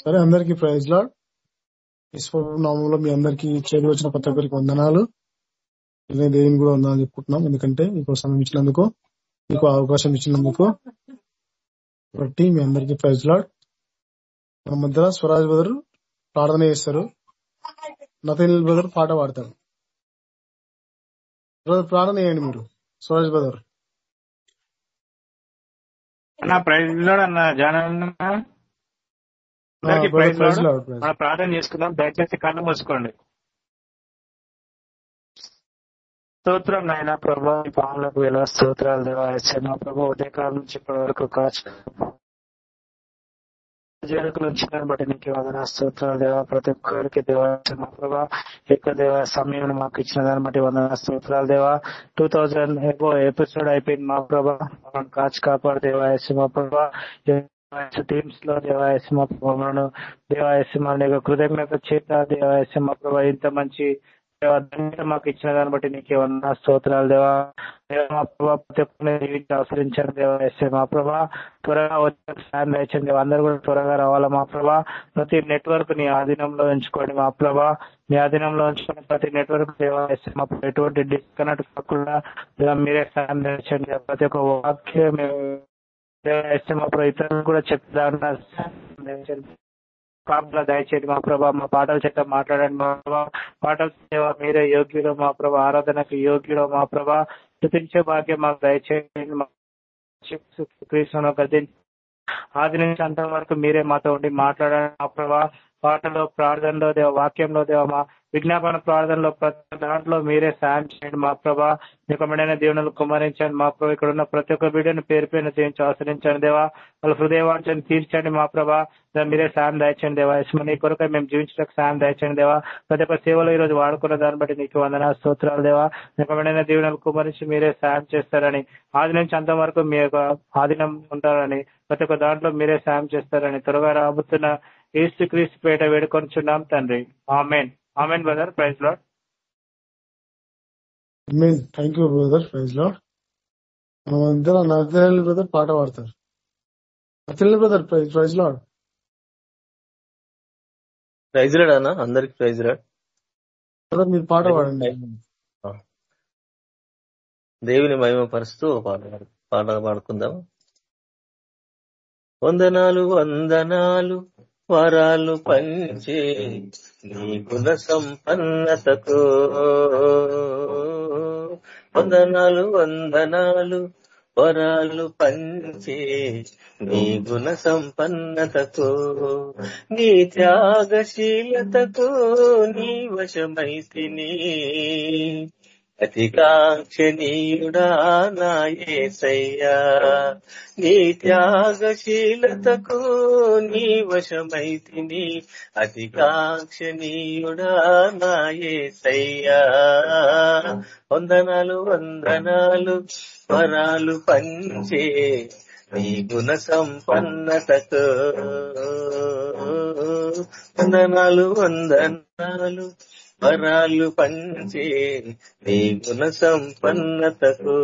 సరే అందరికి praise lord. విశ్వనామంలో మీ అందరికి చేరి వచ్చిన ప్రతి ఒక్కరికి వందనాలు. నేను దేవుని కూడా వందనాలు చెప్పుకుంటున్నాం. ఎందుకంటే మీకు సమయం ఇచ్చినందుకు మీకు అవకాశం ఇచ్చినందుకు. బట్టి మీ అందరికి ప్రైజ్ లాడ్. మన మధ్య స్వరాజ్ బ్రదర్ ప్రార్థన చేస్తారు. నతీల్ బ్రదర్ పాట పాడతారు. ప్రార్థన చేయండి మీరు. స్వరాజ్ బ్రదర్. అన్న ప్రైజ్ అన్న జాన మనం ప్రార్థన చేసుకుందాం. దయచేసి కళ్ళు మూసుకోండి. స్తోత్రం నాయన ప్రభా ఈ పాములకు ఎలా స్తోత్రాలు దేవాయన ప్రభా ఉదయకాలం నుంచి ఇప్పటి వరకు కాచు జనకులు ఉంచిన బట్టి నీకు వందన స్తోత్రాలు దేవా. ప్రతి ఒక్కరికి దేవాచన ప్రభా ఎక్కువ దేవ సమయం మాకు ఇచ్చిన దాన్ని బట్టి వందన స్తోత్రాలు దేవా. టూ థౌజండ్ ఎపిసోడ్ అయిపోయింది మా ప్రభా. కాచి కాపాడు దేవాయసి మా ప్రభా. టీమ్స్లో దేవాయసింహ ప్రభావం దేవాయసింహ కృతజ్ఞత చేత దేవాయసింహ ప్రభా ఇంత మంచి మాకు ఇచ్చిన దాన్ని బట్టి నీకు ఏమన్నా స్తోత్రాలు దేవా. మా ప్రభా ప్రతి ఒక్కరిని ఆశ్రయించారు దేవా మా ప్రభా. త్వరగా వచ్చే సాయం దయచండి అందరూ కూడా త్వరగా రావాలా మా ప్రభా. ప్రతి నెట్వర్క్ని ఆధీనంలో ఉంచుకోండి మా ప్రభా. మీ ఆధీనంలో ఉంచుకుని ప్రతి నెట్వర్క్ దేవాయస్యం మా ఎటువంటి డిస్కనెక్ట్ కాకుండా మీరే సాయం దయచండి ప్రతి ఒక్క వాక్యం మా ప్రభా ఇతరులు కూడా చెప్తా కాపులా దయచేయండి మా ప్రభా మా పాటల చేత మాట్లాడండి మా ప్రభా. పాటల మీరే యోగ్యుడు మా ప్రభా. ఆరాధనకు యోగ్యుడు మా ప్రభా. చూపించే భాగ్యం మాకు దయచేయండి. కృష్ణ గదించి ఆది నుంచి అంత వరకు మీరే మాతో ఉండి మాట్లాడండి. మా ప్రభా పాటలో ప్రార్థనలో దేవ వాక్యంలో దేవ మా విజ్ఞాపన ప్రార్థనలో ప్రతి దాంట్లో మీరే సాయం చేయండి. మా ప్రభా నికమైన దేవుని కుమరించండి మా ప్రభా ఇక్కడ ఉన్న ప్రతి ఒక్క బిడ్డను పేరు పైన చేయించి ఆశ్రయించండి దేవా. వాళ్ళ హృదయవాంఛను తీర్చండి మా ప్రభా. మీరే సాయం దాయించండి దేవా. నీ కొరకు మేము జీవించడానికి సాయం దాయించండి దేవా. ప్రతి ఒక్క సేవలో ఈ రోజు వాడుకున్న దాన్ని బట్టి నీకు వందన స్తోత్రాలు దేవా. నికమైన దేవుని కుమరించి మీరే సాయం చేస్తారని ఆది నుంచి అంతవరకు మీ యొక్క ఆధీనం ఉంటారని ప్రతి ఒక్క దాంట్లో మీరే సాయం చేస్తారని త్వరగా రాబోతున్న ఏసు క్రీస్తు పేట వేడుకొనిచున్నాం తండ్రి. Amen. Amen brother praise Lord thank you brother praise Lord మన ఇద్దరు నజరేల్ బ్రదర్ పాట పాడతారు. నజరేల్ brother praise praise Lord praise Lord అన్న. అందరికి ప్రైజ్ లాడ్ బ్రదర్ మీరు పాట పాడండి. దేవుని మహిమ పరుస్తూ పాట పాట పాడుకుందాం. వందనాలు వందనాలు. వరాలు పంచే నీ గుణ సంపన్నతకు. వందనాలు వందనాలు వరాలు పంచే నీ గుణ సంపన్నతకు. నీ త్యాగశీలతకు నీ వశమైతిని. అతికాంక్షణీయుడా నాయసయ్యా. నీ త్యాగశీలతకు నీ వశమైతిని అతికాంక్షణీయుడా నాయసయ్యా. వందనాలు వందనాలు వరాలు పంచే నీ గుణ సంపన్నతకు. వందనాలు వందనాలు వరాలు పంచే నీ గుణ సంపన్నతకు.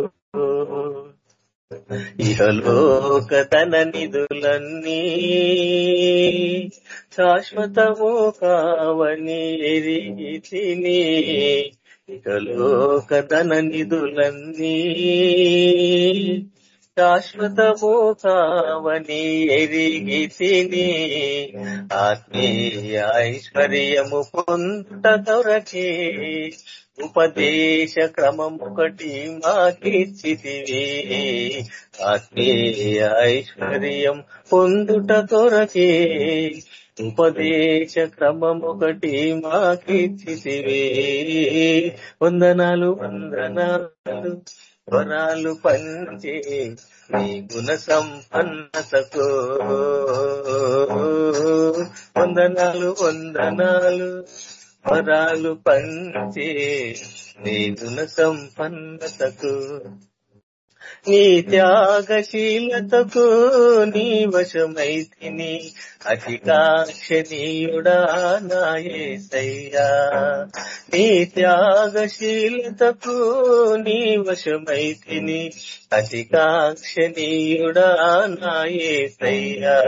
ఇహలోక తన నిధులన్నీ శాశ్వతము కావని ఎరిగి తిని ఇహలోక తన నిధులన్నీ శాశ్వతము కావని ఎరిగి తిని ఆత్మీయ ఐశ్వర్యము పొందుట దొరకే ఉపదేశ క్రమం ఒకటి మాకిచ్చితివి. ఆత్మీయ ఐశ్వర్యం పొందుట కొరకే ఉపదేశ క్రమం ఒకటి మాకిచ్చితివి. వందనాలు వందనాలు వరాలు పంచే నీ గుణ సంపన్నతతో వందనాలు వందనాలు వరాలు పంచే నీ గుణ సంపన్నతకు. నీ త్యాగశీలతకు నీ వశమైతిని. అతి కాక్షణీయుడా నాయసయ్యా. నీ త్యాగశీలతకు నీ వశమైతిని. అతి కాక్షణీయుడా నాయసయ్యా.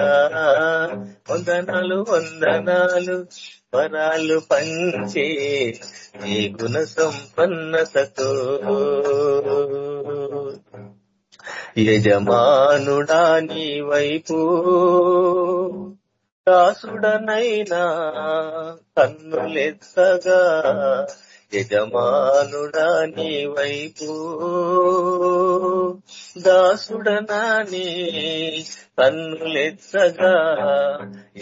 వందనాలు వందనాలు వరాలు పంచే నీ గుణ సంపన్నతతో యజమానుడా నీ వైపు దాసుడనైనా కన్నులెత్తగా యజమానుడా నీ వైపు దాసుడనాని కన్నులెత్తగా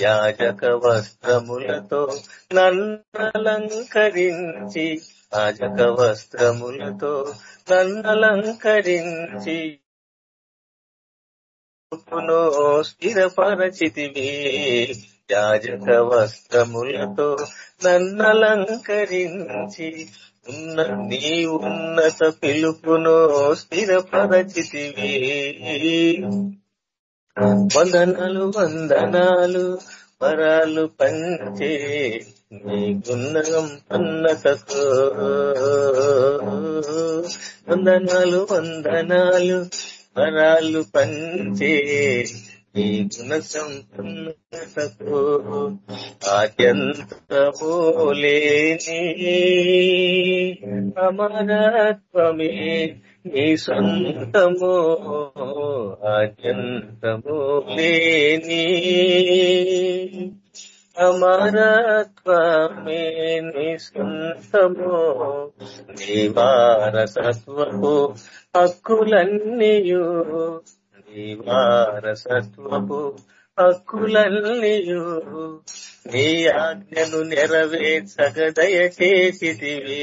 యాజక వస్త్రములతో నన్నలంకరించి యాజక వస్త్రములతో నన్నలంకరించి స్థిరపరచితివి యాజక వస్త్రములతో నన్నలంకరించి ఉన్న నీ ఉన్నత పిలుపును స్థిరపరచితివి వందనాలు వందనాలు వరాలు పంచే నీ గుణం పన్నతకు వందనాలు వందనాలు వరాలు పంచే నీ గుణ సంపన్నతకు ఆద్యంతమోలేని అమరత్వమే నీ సొంతము ఆద్యంతము లేని అమరత్వమే నీ సొంతము హక్కులన్నీయు నీ హక్కులన్నీయు నీ ఆజ్ఞను నెరవేర్చగ దయచేసిదివి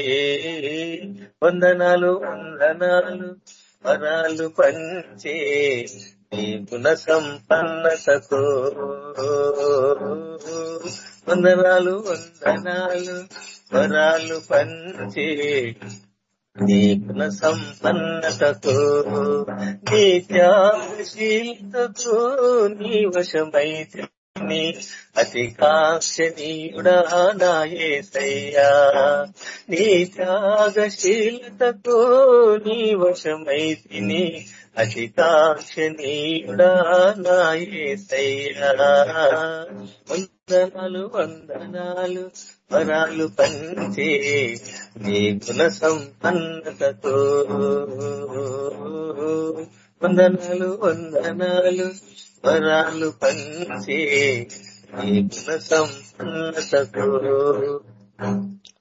వందనాలు వందనాలు వరాలు పంచే నీ గుణ సంపన్నతతో వందనాలు వందనాలు వరాలు పంచే నీ గుణ సంపన్నతతో నీ త్యాగశీలతకు నీ వశమైతే అతి కాక్షణీయుడా నాయసయ్యా నీ త్యాగశీలతకు నీ వశమైతిని అతి కాక్షణీయుడా నాయసయ్యా వందనాలు వందనాలు వరాలు పంచే నీ గుణ సంపన్నతతో వందనాలు వందనాలు వరాలు పంచే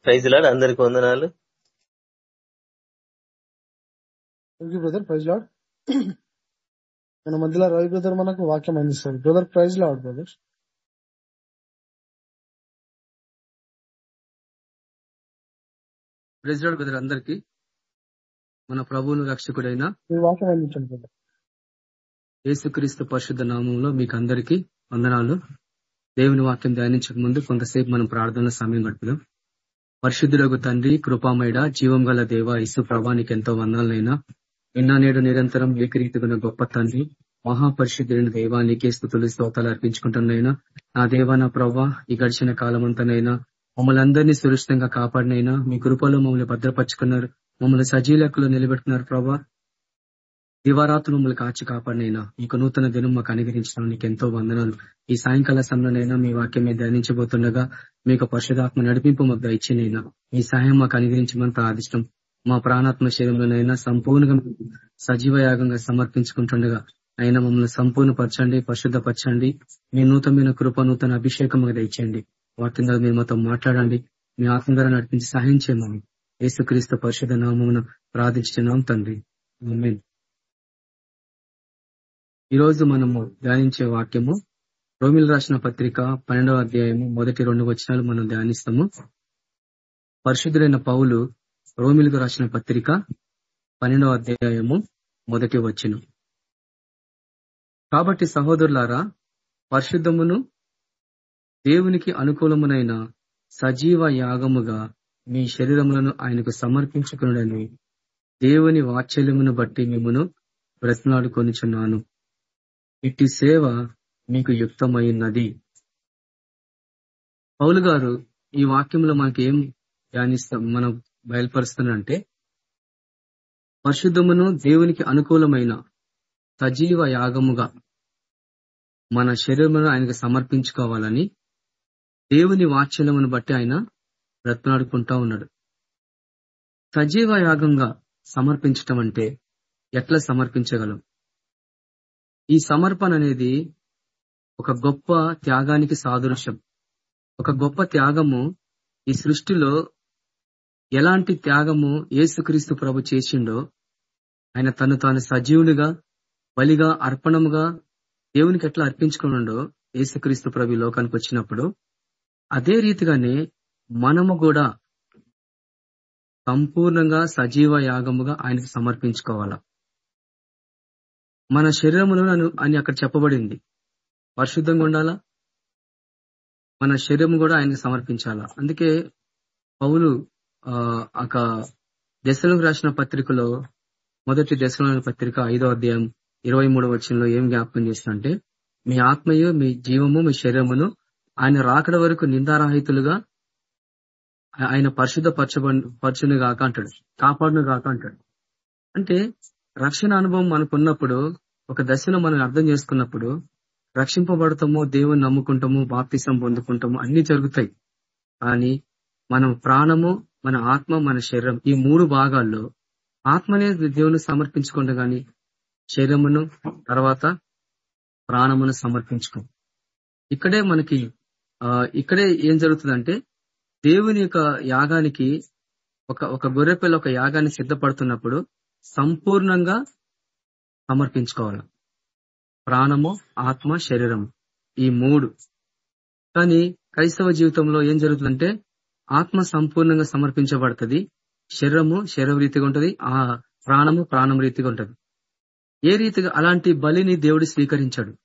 ప్రైజ్లాడు అందరికి వందనాలు. బ్రదర్ ప్రైజ్ లాడ్ మన మధ్యలో రవి బ్రదర్ మనకు వాక్యం అందిస్తారు brother praise Lord brother president brother అందరికి. మన ప్రభువును రక్షకుడైన వాక్యం అందించండి బ్రదర్ యేసుక్రీస్తు పరిశుద్ధ నామంలో మీకు అందరికీ వందనాలు. దేవుని వాక్యం ధ్యానించక ముందు కొంతసేపు మనం ప్రార్థన సమయం గడుపుదాం. పరిశుద్ధులకు తండ్రి కృపామయడ జీవం గల దేవ ఇసు ప్రభానికి ఎంతో వందనాలైనా నిన్న నేడు నిరంతరం ఏకరీతిగా గొప్ప తండ్రి మహాపరిశుద్ధులైన దైవానికి స్థుతులు స్తోతాలు అర్పించుకుంటున్నైనా నా దేవ నా ప్రవ్వా ఈ గడిచిన కాలం అంతనైనా మమ్మల్ని అందరినీ సురక్షితంగా కాపాడినైనా. మీ కృపలో మమ్మల్ని భద్రపరుచుకున్నారు. మమ్మల్ని సజీలకులు నిలబెడుతున్నారు ప్రభా. దివారాత్రులు మమ్మల్ని కాచి కాపాడినైనా. మీకు నూతన దినం మాకు అనుగ్రహించడం నీకు ఎంతో వందనాలు. ఈ సాయంకాల సమయంలోనైనా మీ వాక్యం మీద ధ్యానించబోతుండగా మీకు పరిశుధాత్మ నడిపింపు మాకు దయచేనైనా ఈ సాయం మాకు అనుగ్రహించమని ప్రార్థిష్టం. మా ప్రాణాత్మ శరీరంలోనైనా సంపూర్ణంగా సజీవ యాగంగా సమర్పించుకుంటుండగా అయినా మమ్మల్ని సంపూర్ణపరచండి పరిశుద్ధపరచండి. మీ నూతనమైన కృప నూతన అభిషేకం మాకు దయచేయండి. వాటి మీరు మాతో మాట్లాడండి. మీ ఆత్మ ద్వారా నడిపించి సహాయం చేయమని. యేసుక్రీస్తు పరిశుద్ధ నామమున ప్రార్థించున్నాం తండ్రి. ఈరోజు మనము ధ్యానించే వాక్యము రోమిల్ రాసిన పత్రిక పన్నెండవ అధ్యాయము మొదటి రెండు వచనాలు మనం ధ్యానిస్తాము. పరిశుద్ధులైన పౌలు రోమిల్కు రాసిన పత్రిక పన్నెండవ అధ్యాయము మొదటి వచనం. కాబట్టి సహోదరులారా పరిశుద్ధమును దేవునికి అనుకూలమునైన సజీవ యాగముగా మీ శరీరములను ఆయనకు సమర్పించుకునడని దేవుని వాత్సల్యమును బట్టి మిమ్మను బ్రతిలాడుకొనిచున్నాను ఇట్టి సేవ మీకు యుక్తమైనది పౌలు గారు ఈ వాక్యంలో మనకి ఏం ధ్యానిస్తాం మనం బయలుపరుస్తున్నారంటే పరిశుద్ధమును దేవునికి అనుకూలమైన సజీవ యాగముగా మన శరీరమును ఆయనకు సమర్పించుకోవాలని దేవుని వాత్సల్యమును బట్టి ఆయన బ్రతనాడుకుంటా ఉన్నాడు. సజీవ యాగంగా సమర్పించటం అంటే ఎట్లా సమర్పించగలం? ఈ సమర్పణ అనేది ఒక గొప్ప త్యాగానికి సాదృశ్యం. ఒక గొప్ప త్యాగము ఈ సృష్టిలో ఎలాంటి త్యాగము ఏసుక్రీస్తు ప్రభు చేసిండో ఆయన తను తాను సజీవునిగా బలిగా అర్పణముగా దేవునికి ఎట్లా అర్పించుకున్నాడో ఏసుక్రీస్తు ప్రభు లోకానికి వచ్చినప్పుడు అదే రీతిగానే మనము కూడా సంపూర్ణంగా సజీవ యాగముగా ఆయనకు సమర్పించుకోవాలా. మన శరీరమును అని అక్కడ చెప్పబడింది. పరిశుద్ధంగా ఉండాలా? మన శరీరం కూడా ఆయనకి సమర్పించాలా? అందుకే పౌలు ఆ ఒక దశలకు రాసిన పత్రికలో మొదటి దశల పత్రిక ఐదో అధ్యాయం ఇరవై మూడో వచ్చంలో ఏం జ్ఞాపకం చేస్తుందంటే మీ ఆత్మయు మీ జీవము మీ శరీరమును ఆయన రాకడ వరకు నిందారాహితులుగా ఆయన పరిశుద్ధ పరచబ పరచును గాక అంటాడు. కాపాడును గాక అంటాడు. అంటే రక్షణ అనుభవం మనకున్నప్పుడు ఒక దశలో మనం అర్థం చేసుకున్నప్పుడు రక్షింపబడతాము దేవుని నమ్ముకుంటాము బాప్తిసం పొందుకుంటాము అన్ని జరుగుతాయి. కానీ మనం ప్రాణము మన ఆత్మ మన శరీరం ఈ మూడు భాగాల్లో ఆత్మనే దేవుని సమర్పించుకుంటా గాని శరీరమును తర్వాత ప్రాణమును సమర్పించుకో ఇక్కడే మనకి ఆ ఇక్కడే ఏం జరుగుతుందంటే దేవుని యొక్క యాగానికి ఒక ఒక గొర్రెపిల్ల ఒక యాగాన్ని సిద్ధపడుతున్నప్పుడు సంపూర్ణంగా సమర్పించుకోవాలి. ప్రాణము ఆత్మ శరీరము. ఈ మూడు. కానీ క్రైస్తవ జీవితంలో ఏం జరుగుతుందంటే ఆత్మ సంపూర్ణంగా సమర్పించబడుతుంది శరీరము శరీర రీతిగా ఉంటుంది ఆ ప్రాణము ప్రాణం రీతిగా ఉంటుంది. ఏ రీతిగా అలాంటి బలిని దేవుడు స్వీకరించాడు?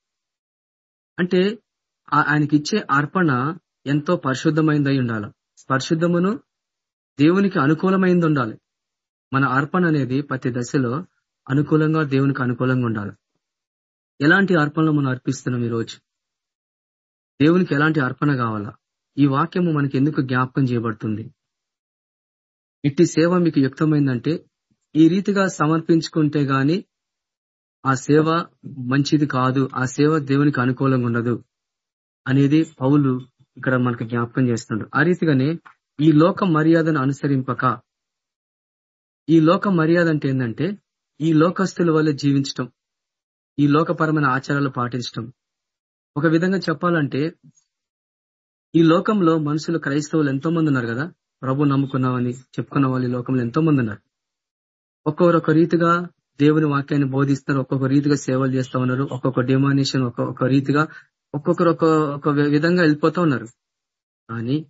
అంటే ఆయనకి ఇచ్చే అర్పణ ఎంతో పరిశుద్ధమైందై ఉండాలి. పరిశుద్ధమును దేవునికి అనుకూలమైంది ఉండాలి. మన అర్పణ అనేది ప్రతి దశలో అనుకూలంగా దేవునికి అనుకూలంగా ఉండాలి. ఎలాంటి అర్పణలు మనం అర్పిస్తున్నాం ఈరోజు? దేవునికి ఎలాంటి అర్పణ కావాలా? ఈ వాక్యము మనకి ఎందుకు జ్ఞాపకం చేయబడుతుంది? ఇట్టి సేవ మీకు యుక్తమైందంటే ఈ రీతిగా సమర్పించుకుంటే గాని ఆ సేవ మంచిది కాదు ఆ సేవ దేవునికి అనుకూలంగా ఉండదు అనేది పౌలు ఇక్కడ మనకు జ్ఞాపకం చేస్తున్నాడు. ఆ రీతిగానే ఈ లోక మర్యాదను అనుసరింపక ఈ లోక మర్యాద అంటే ఏంటంటే ఈ లోకస్తుల వల్ల జీవించటం ఈ లోకపరమైన ఆచారాలు పాటించటం. ఒక విధంగా చెప్పాలంటే ఈ లోకంలో మనుషులు క్రైస్తవులు ఎంతో మంది ఉన్నారు కదా? ప్రభు నమ్ముకున్నామని చెప్పుకున్న వాళ్ళు ఈ లోకంలో ఎంతో మంది ఉన్నారు. ఒక్కొక్కరొక రీతిగా దేవుని వాక్యాన్ని బోధిస్తారు ఒక్కొక్క రీతిగా సేవలు చేస్తా ఉన్నారు ఒక్కొక్క డిమానేషన్ ఒక్కొక్క రీతిగా ఒక్కొక్కరు ఒక విధంగా వెళ్ళిపోతా ఉన్నారు. కానీ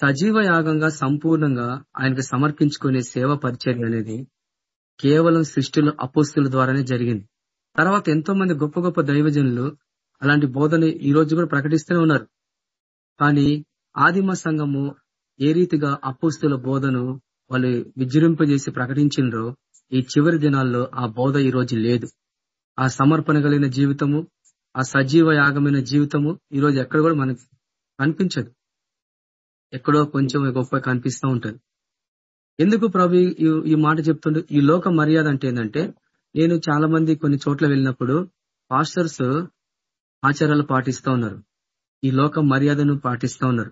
సజీవ యాగంగా సంపూర్ణంగా ఆయనకు సమర్పించుకునే సేవ పరిచర్య అనేది కేవలం సృష్టిలో అపోస్తుల ద్వారానే జరిగింది. తర్వాత ఎంతో మంది గొప్ప గొప్ప దైవజనులు అలాంటి బోధన ఈ రోజు కూడా ప్రకటిస్తూనే ఉన్నారు. కానీ ఆదిమ సంఘము ఏ రీతిగా అపోస్తుల బోధను వాళ్ళు విజృంపజేసి ప్రకటించినరో ఈ చివరి దినాల్లో ఆ బోధ ఈ రోజు లేదు. ఆ సమర్పణ కలిగిన జీవితము ఆ సజీవ యాగమైన జీవితము ఈ రోజు ఎక్కడ కూడా మనకు కనిపించదు. ఎక్కడో కొంచెం గొప్ప కనిపిస్తూ ఉంటుంది. ఎందుకు ప్రభు ఈ మాట చెప్తుండే? ఈ లోక మర్యాద అంటే ఏంటంటే నేను చాలా మంది కొన్ని చోట్ల వెళ్ళినప్పుడు పాస్టర్స్ ఆచారాలు పాటిస్తూ ఉన్నారు. ఈ లోక మర్యాదను పాటిస్తూ ఉన్నారు.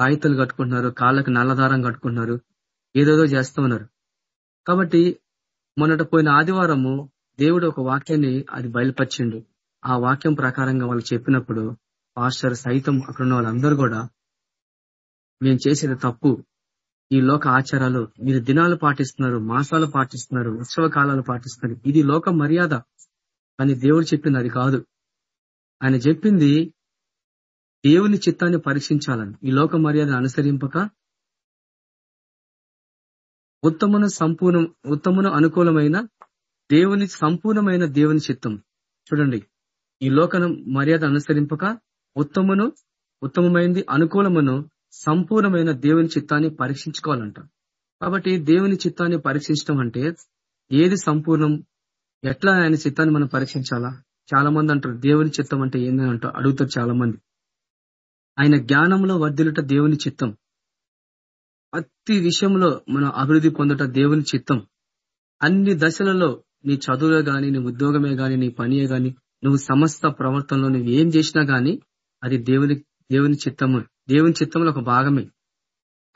తాయితలు కట్టుకుంటున్నారు కాళ్ళకు నల్లదారం కట్టుకుంటున్నారు ఏదేదో చేస్తూ ఉన్నారు. కాబట్టి మొన్నట పోయిన ఆదివారము దేవుడు ఒక వాక్యాన్ని అది బయలుపరిచిండు. ఆ వాక్యం ప్రకారంగా వాళ్ళు చెప్పినప్పుడు పాస్టర్ సైతం అక్కడ ఉన్న వాళ్ళందరూ కూడా మేము చేసేది తప్పు. ఈ లోక ఆచారాలు మీరు దినాలు పాటిస్తున్నారు మాసాలు పాటిస్తున్నారు ఉత్సవ కాలాలు పాటిస్తున్నారు. ఇది లోక మర్యాద అని దేవుడు చెప్పింది అది కాదు. ఆయన చెప్పింది దేవుని చిత్తాన్ని పరీక్షించాలని. ఈ లోక మర్యాదను అనుసరింపక ఉత్తమును సంపూర్ణ ఉత్తమును అనుకూలమైన దేవుని సంపూర్ణమైన దేవుని చిత్తం. చూడండి. ఈ లోక మర్యాద అనుసరింపక ఉత్తమును ఉత్తమమైంది అనుకూలమును సంపూర్ణమైన దేవుని చిత్తాన్ని పరీక్షించుకోవాలంట. కాబట్టి దేవుని చిత్తాన్ని పరీక్షించడం అంటే ఏది సంపూర్ణం? ఎట్లా ఆయన చిత్తాన్ని మనం పరీక్షించాలా? చాలా మంది అంటారు దేవుని చిత్తం అంటే ఏందని అంటారు అడుగుతారు చాలా మంది ఆయన జ్ఞానంలో వర్ధిలుట దేవుని చిత్తం. ప్రతి విషయంలో మనం అభివృద్ధి పొందుట దేవుని చిత్తం. అన్ని దశలలో నీ చదువులో గాని నీ ఉద్యోగమే గాని నీ పనియే గాని నువ్వు సమస్త ప్రవర్తనలో నువ్వు ఏం చేసినా గాని అది దేవుని దేవుని చిత్తము. దేవుని చిత్తంలో ఒక భాగమే.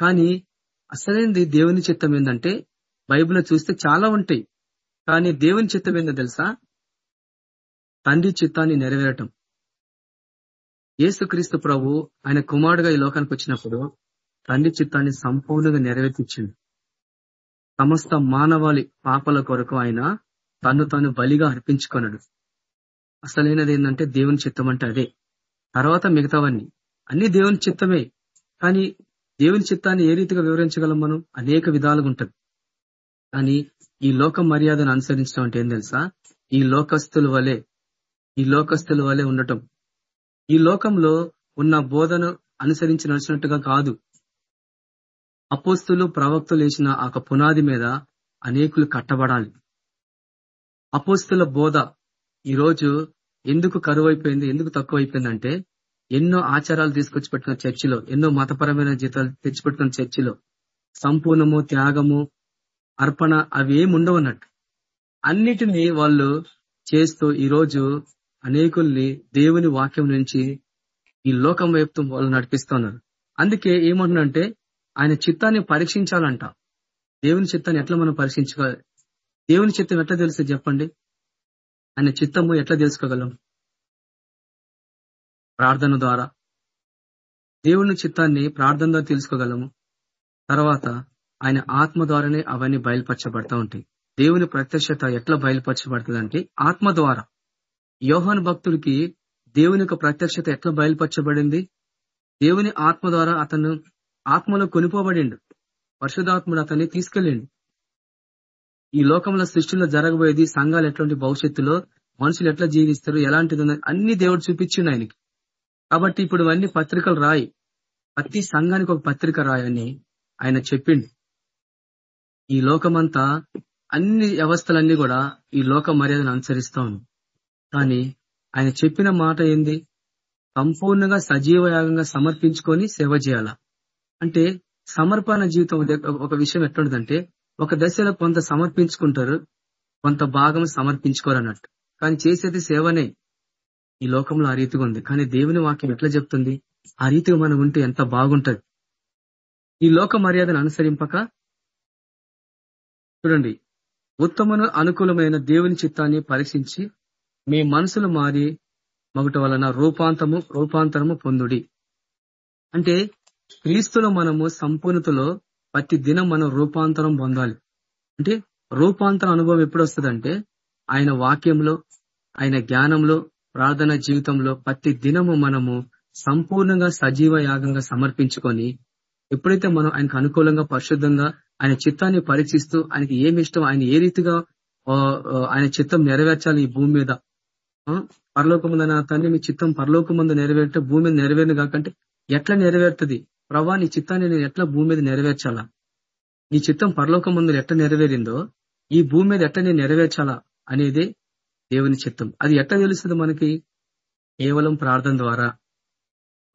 కానీ అసలైనది దేవుని చిత్తం ఏంటంటే బైబిల్లో చూస్తే చాలా ఉంటాయి. కానీ దేవుని చిత్తం ఏందో తెలుసా? తండ్రి చిత్తాన్ని నెరవేరటం. ఏసుక్రీస్తు ప్రభు ఆయన కుమారుడుగా ఈ లోకానికి వచ్చినప్పుడు తండ్రి చిత్తాన్ని సంపూర్ణంగా నెరవేర్చింది సమస్త మానవాళి పాపల కొరకు ఆయన తను తాను బలిగా అర్పించుకున్నాడు అసలైనది ఏంటంటే దేవుని చిత్తం అంటే అదే. తర్వాత మిగతావన్నీ. అన్ని దేవుని చిత్తమే. కానీ దేవుని చిత్తాన్ని ఏ రీతిగా వివరించగలం మనం? అనేక విధాలుగా ఉంటుంది. కానీ ఈ లోక మర్యాదను అనుసరించడం అంటే ఏం తెలుసా? ఈ లోకస్తుల వలె ఈ లోకస్తుల వలె ఉండటం. ఈ లోకంలో ఉన్న బోధను అనుసరించి నడిచినట్టుగా కాదు. అపోస్తులు ప్రవక్తలు వేసిన ఆ పునాది మీద అనేకులు కట్టబడాలి. అపోస్తుల బోధ ఈరోజు ఎందుకు కరువు అయిపోయింది ఎందుకు తక్కువ అయిపోయిందంటే ఎన్నో ఆచారాలు తీసుకొచ్చి పెట్టుకున్న చర్చిలో ఎన్నో మతపరమైన జీతాలు తెచ్చిపెట్టుకున్న చర్చిలో సంపూర్ణము త్యాగము అర్పణ అవి ఏమి ఉండవు అన్నట్టు. అన్నిటినీ వాళ్ళు చేస్తూ ఈరోజు అనేకుల్ని దేవుని వాక్యం నుంచి ఈ లోకం వైపు వాళ్ళు నడిపిస్తున్నారు. అందుకే ఏమంటున్నంటే ఆయన చిత్తాన్ని పరీక్షించాలంట. దేవుని చిత్తాన్ని ఎట్లా మనం పరీక్షించుకోవాలి? దేవుని చిత్తం ఎట్లా తెలుసు చెప్పండి? ఆయన చిత్తము ఎట్లా తెలుసుకోగలం? ప్రార్థన ద్వారా దేవుని చిత్తాన్ని ప్రార్థనలో తెలుసుకోగలము. తర్వాత ఆయన ఆత్మ ద్వారానే అవన్నీ బయలుపరచబడతా ఉంటాయి. దేవుని ప్రత్యక్షత ఎట్లా బయలుపరచబడుతుందంటే ఆత్మ ద్వారా. యోహన్ భక్తుడికి దేవుని యొక్క ప్రత్యక్షత ఎట్లా బయలుపరచబడింది? దేవుని ఆత్మ ద్వారా అతను ఆత్మలో కొనిపోబడిండు. పరిశుధాత్ముడు అతన్ని తీసుకెళ్ళిండు. ఈ లోకంలో సృష్టిలో జరగబోయేది సంఘాలు ఎట్లాంటి భవిష్యత్తులో మనుషులు ఎట్లా జీవిస్తారు? ఎలాంటిది అన్ని దేవుడు చూపించిండు ఆయనకి. కాబట్టి ఇప్పుడు ఇవన్నీ పత్రికలు రాయి. ప్రతి సంఘానికి ఒక పత్రిక రాయని ఆయన చెప్పిండు. ఈ లోకమంతా అన్ని వ్యవస్థలన్నీ కూడా ఈ లోక మర్యాదను అనుసరిస్తాం ఉంది. కానీ ఆయన చెప్పిన మాట ఏంది? సంపూర్ణంగా సజీవ యాగంగా సమర్పించుకొని సేవ చేయాల? అంటే సమర్పణ జీవితం ఒక విషయం ఎట్లుంటుందంటే ఒక దశలో కొంత సమర్పించుకుంటారు కొంత భాగం సమర్పించుకోరు అన్నట్టు. కానీ చేసేది సేవనే. ఈ లోకంలో ఆ రీతిగా ఉంది. కానీ దేవుని వాక్యం ఎట్లా చెప్తుంది? ఆ రీతిగా మనం ఉంటే ఎంత బాగుంటది? ఈ లోక మర్యాదను అనుసరింపక చూడండి. ఉత్తమను అనుకూలమైన దేవుని చిత్తాన్ని పరీక్షించి మీ మనసులు మారి మొగటి వలన రూపాంతము రూపాంతరము పొందుడి. అంటే క్రీస్తులో మనము సంపూర్ణతలో ప్రతి దినం మనం రూపాంతరం పొందాలి. అంటే రూపాంతర అనుభవం ఎప్పుడు వస్తుందంటే ఆయన వాక్యంలో ఆయన జ్ఞానంలో ప్రార్థన జీవితంలో ప్రతి దినము మనము సంపూర్ణంగా సజీవ యాగంగా సమర్పించుకొని ఎప్పుడైతే మనం ఆయనకు అనుకూలంగా పరిశుద్ధంగా ఆయన చిత్తాన్ని పరీక్షిస్తూ ఆయనకి ఏమి ఇష్టం ఆయన ఏ రీతిగా ఆయన చిత్తం నెరవేర్చాలి ఈ భూమి మీద? పరలోకముంద నా తండ్రి మీ చిత్తం పరలోకముందు నెరవేర్తే భూమి మీద నెరవేరును కాకంటే ఎట్లా నెరవేరుతుంది? ప్రభా నీ చిత్తాన్ని నేను ఎట్లా భూమి మీద నెరవేర్చాలా? నీ చిత్తం పరలోకం ముందు ఎట్లా నెరవేరిందో ఈ భూమి మీద ఎట్లా నేను నెరవేర్చాలా? అనేది దేవుని చిత్తం. అది ఎట్లా తెలుస్తుంది మనకి? కేవలం ప్రార్థన ద్వారా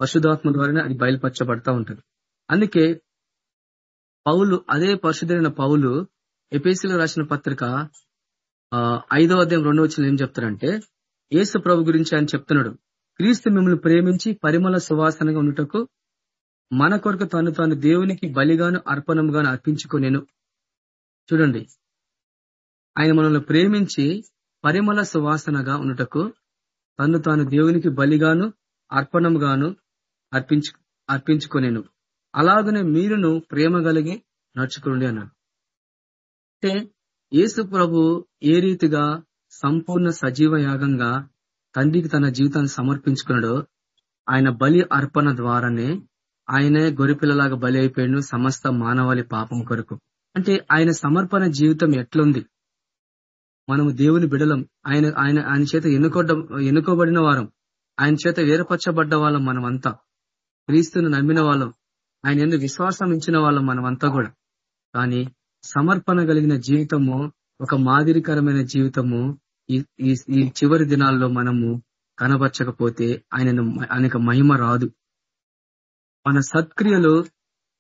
పశుధాత్మ ద్వారానే అది బయలుపరచబడతా ఉంటుంది. అందుకే పౌలు అదే పరిశుద్ధైన పౌలు ఎపిసిలో రాసిన పత్రిక ఐదో అధ్యాయం రెండో వచ్చిన ఏం చెప్తారంటే యేసు ప్రభు గురించి ఆయన చెప్తున్నాడు క్రీస్తు మిమ్మల్ని ప్రేమించి పరిమళ సువాసనగా ఉండటకు మన కొరకు తాను తాను దేవునికి బలిగాను అర్పణముగాను అర్పించుకునేను. చూడండి. ఆయన మనల్ని ప్రేమించి పరిమళ సువాసనగా ఉన్నటకు తను తాను దేవునికి బలిగాను అర్పణముగాను అర్పించు అర్పించుకునేను. అలాగనే మీరును ప్రేమ కలిగి నడుచుకోండి అన్నాడు. అంటే యేసు ప్రభు ఏ రీతిగా సంపూర్ణ సజీవ యాగంగా తండ్రికి తన జీవితాన్ని సమర్పించుకున్నాడో ఆయన బలి అర్పణ ద్వారానే ఆయనే గొరిపిల్లలాగా బలి అయిపోయాడు సమస్త మానవాళి పాపం కొరకు. అంటే ఆయన సమర్పణ జీవితం ఎట్లుంది? మనము దేవుని బిడలం. ఆయన ఆయన ఆయన చేత ఎన్నుకోట ఎన్నుకోబడిన వారం. ఆయన చేత వేరపరచబడ్డ వాళ్ళం మనమంతా. క్రీస్తుని నమ్మిన వాళ్ళం. ఆయన ఎందుకు విశ్వాసం ఇచ్చిన వాళ్ళం మనమంతా కూడా. కానీ సమర్పణ కలిగిన జీవితము ఒక మాదిరికరమైన జీవితము ఈ- ఈ చివరి దినాల్లో మనము కనబరచకపోతే ఆయన ఆయనకు మహిమ రాదు. మన సత్క్రియలు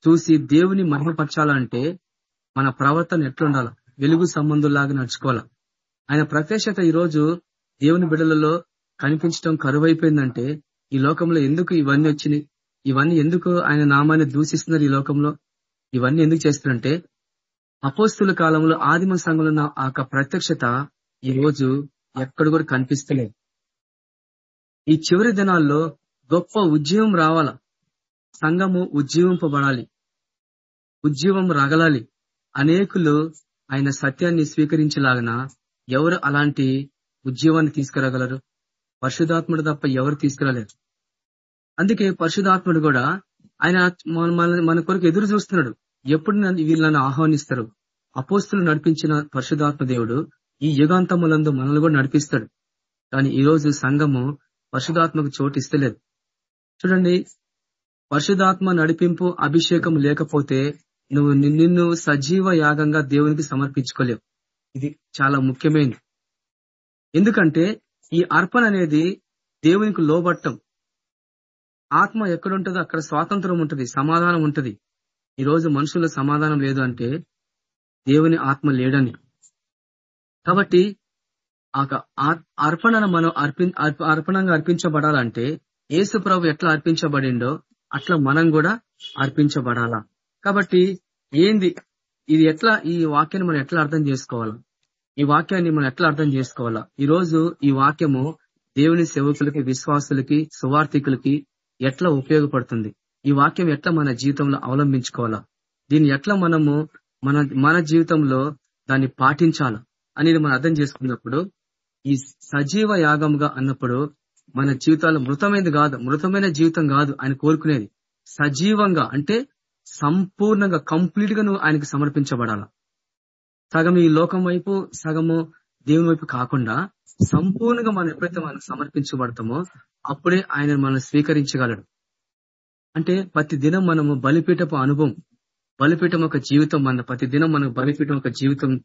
చూసి దేవుని మహిమపరచాలంటే మన ప్రవర్తన ఎట్లుండాల? వెలుగు సంబంధుల్లాగా నడుచుకోవాలా? ఆయన ప్రత్యక్షత ఈరోజు దేవుని బిడలలో కనిపించడం కరువైపోయిందంటే ఈ లోకంలో ఎందుకు ఇవన్నీ వచ్చినాయి ఇవన్నీ ఎందుకు ఆయన నామాన్ని దూషిస్తున్నారు ఈ లోకంలో? ఇవన్నీ ఎందుకు చేస్తున్నారంటే అపోస్తుల కాలంలో ఆదిమ సంఘంలో ఉన్న ఆ యొక్క ప్రత్యక్షత ఈ రోజు ఎక్కడ కూడా కనిపిస్తలేదు. ఈ చివరి దినాల్లో గొప్ప ఉద్యమం రావాల? సంఘము ఉజ్జీవింపబడాలి. ఉజ్జీవం రగలాలి. అనేకులు ఆయన సత్యాన్ని స్వీకరించలాగన ఎవరు అలాంటి ఉద్యమాన్ని తీసుకురాగలరు? పరిశుధాత్ముడు తప్ప ఎవరు తీసుకురాలేరు? అందుకే పరిశుధాత్ముడు కూడా ఆయన మన- కొరకు ఎదురు చూస్తున్నాడు. ఎప్పుడు నన్ను- వీళ్ళని ఆహ్వానిస్తారు? అపోస్తులు నడిపించిన పరిశుధాత్మ దేవుడు ఈ యుగాంతములందు మనల్ని కూడా నడిపిస్తాడు. కానీ ఈ రోజు సంఘము పరిశుధాత్మకు చోటు ఇస్తలేదు. చూడండి పరిశుధాత్మ నడిపింపు అభిషేకం లేకపోతే నువ్వు నిన్ను సజీవ యాగంగా దేవునికి సమర్పించుకోలేవు. ఇది చాలా ముఖ్యమైనది. ఎందుకంటే ఈ అర్పణ అనేది దేవునికి లోబట్టం. ఆత్మ ఎక్కడుంటుందో అక్కడ స్వాతంత్రం ఉంటుంది సమాధానం ఉంటుంది. ఈ రోజు మనుషుల సమాధానం లేదు అంటే దేవుని ఆత్మ లేడని. కాబట్టి అర్పణను మనం అర్పి అర్పణంగా అర్పించబడాలంటే యేసు ప్రభు ఎట్లా అర్పించబడిండో అట్లా మనం కూడా అర్పించబడాలా. కాబట్టి ఏంది ఇది ఎట్లా ఈ వాక్యాన్ని మనం ఎట్లా అర్థం చేసుకోవాలా? ఈ వాక్యాన్ని మనం ఎట్లా అర్థం చేసుకోవాలా? ఈ రోజు ఈ వాక్యము దేవుని సేవకులకి విశ్వాసులకి సువార్థికులకి ఎట్లా ఉపయోగపడుతుంది? ఈ వాక్యం ఎట్లా మన జీవితంలో అవలంబించుకోవాలా? దీన్ని ఎట్లా మనము మన మన జీవితంలో దాన్ని పాటించాలా అనేది మనం అర్థం చేసుకున్నప్పుడు ఈ సజీవ యాగంగా అన్నప్పుడు మన జీవితాలు మృతమైనది కాదు మృతమైన జీవితం కాదు ఆయన కోరుకునేది. సజీవంగా అంటే సంపూర్ణంగా కంప్లీట్గా నువ్వు ఆయనకి సమర్పించబడాల? సగం ఈ లోకం వైపు సగము దేవుని వైపు కాకుండా సంపూర్ణంగా మనం ఎప్పుడైతే మనకు సమర్పించబడతామో అప్పుడే ఆయన మనం స్వీకరించగలడు. అంటే ప్రతి దినం మనము బలిపీఠపు అనుభవం బలిపీఠం ఒక జీవితం మన ప్రతి దినం మనకు బలిపీఠం ఒక జీవితం.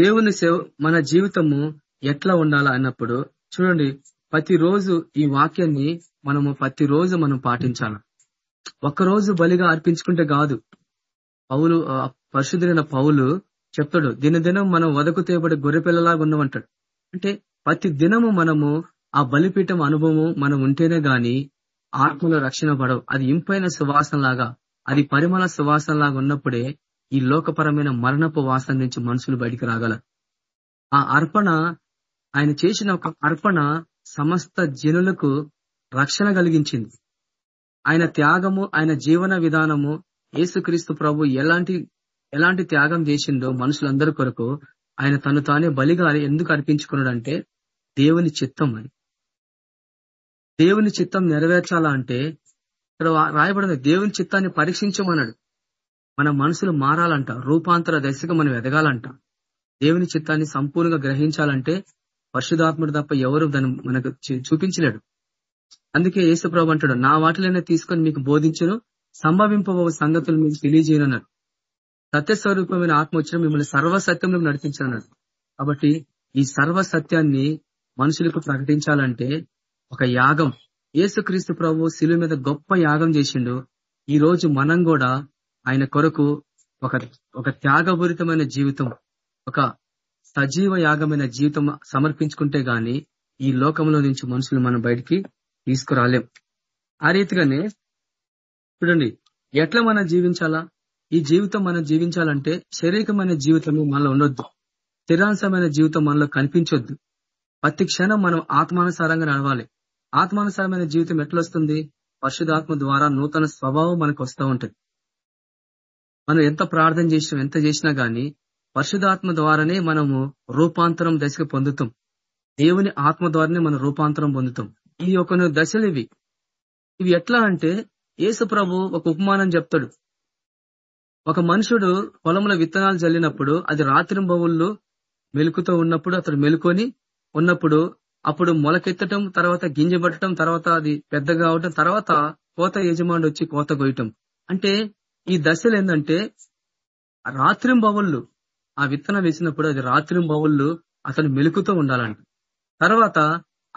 దేవుని సేవ మన జీవితము ఎట్లా ఉండాలా అన్నప్పుడు చూడండి ప్రతిరోజు ఈ వాక్యాన్ని మనము ప్రతిరోజు మనం పాటించాలి? ఒక్కరోజు బలిగా అర్పించుకుంటే కాదు. పౌలు పరిశుద్ధులైన పౌలు చెప్తాడు దినదినం మనం వదకు తేబడి గొర్రెపిల్లలాగా ఉన్నామంటాడు అంటే ప్రతి దినము మనము ఆ బలిపీఠం అనుభవము మనం ఉంటేనే గాని ఆత్మలో రక్షణ పడవు. అది ఇంపైన సువాసన లాగా అది పరిమళ సువాసన లాగా ఉన్నప్పుడే ఈ లోకపరమైన మరణపు వాసన నుంచి మనుషులు బయటికి రాగల ఆ అర్పణ ఆయన చేసిన ఒక అర్పణ సమస్త జనులకు రక్షణ కలిగించింది. ఆయన త్యాగము ఆయన జీవన విధానము యేసుక్రీస్తు ప్రభు ఎలాంటి ఎలాంటి త్యాగం చేసిండో మనుషులందరి కొరకు ఆయన తను తానే బలిగా ఎందుకు అర్పించుకున్నాడంటే దేవుని చిత్తం అని. దేవుని చిత్తం నెరవేర్చాలా అంటే ఇక్కడ రాయబడిన దేవుని చిత్తాన్ని పరీక్షించమన్నాడు. మన మనసులు మారాలంట రూపాంతర దశగా మనం ఎదగాలంట. దేవుని చిత్తాన్ని సంపూర్ణంగా గ్రహించాలంటే పరిశుధాత్ముడు తప్ప ఎవరు దాన్ని మనకు చూపించలేడు. అందుకే యేసుప్రభు అంటాడు నా వాటిలోనే తీసుకొని మీకు బోధించను సంభవింపబో సంగతులు మీకు తెలియజేయనన్నాడు. సత్యస్వరూపమైన ఆత్మ వచ్చిన మిమ్మల్ని సర్వ సత్యంలో కాబట్టి ఈ సర్వ సత్యాన్ని మనుషులకు ప్రకటించాలంటే ఒక యాగం. యేసుక్రీస్తు ప్రభు శిలు మీద గొప్ప యాగం చేసిండు. ఈ రోజు మనం కూడా ఆయన కొరకు ఒక ఒక త్యాగపూరితమైన జీవితం ఒక సజీవ యాగమైన జీవితం సమర్పించుకుంటే గాని ఈ లోకంలో నుంచి మనుషులు మనం బయటికి తీసుకురాలేం. ఆ రీతిగానే చూడండి ఎట్లా మనం జీవించాలా? ఈ జీవితం మనం జీవించాలంటే శారీరకమైన జీవితం మనలో ఉండొద్దు. స్థిరాంశమైన జీవితం మనలో కనిపించొద్దు. ప్రతి క్షణం మనం ఆత్మానుసారంగా నడవాలి. ఆత్మానుసారమైన జీవితం ఎట్లొస్తుంది? పరిశుధాత్మ ద్వారా నూతన స్వభావం మనకు వస్తూ ఉంటుంది. మనం ఎంత ప్రార్థన చేసినాం ఎంత చేసినా గాని పరిశుధాత్మ ద్వారానే మనము రూపాంతరం దశకు పొందుతాం. దేవుని ఆత్మ ద్వారానే మనం రూపాంతరం పొందుతాం. ఈ ఒక దశలు ఇవి ఇవి ఎట్లా అంటే యేసు ప్రభు ఒక ఉపమానం చెప్తాడు. ఒక మనుషుడు పొలంలో విత్తనాలు చల్లినప్పుడు అది రాత్రింబవుళ్ళు మెలుకుతో ఉన్నప్పుడు అతడు మెలుకొని ఉన్నప్పుడు అప్పుడు మొలకెత్తటం తర్వాత గింజ పట్టడం తర్వాత అది పెద్దగా అవటం తర్వాత కోత యజమానుడు వచ్చి కోత కొయ్యటం. అంటే ఈ దశలు ఏంటంటే రాత్రింబవళ్ళు ఆ విత్తనం వేసినప్పుడు అది రాత్రి బౌళ్ళు అతను మెలుకుతూ ఉండాలంట. తర్వాత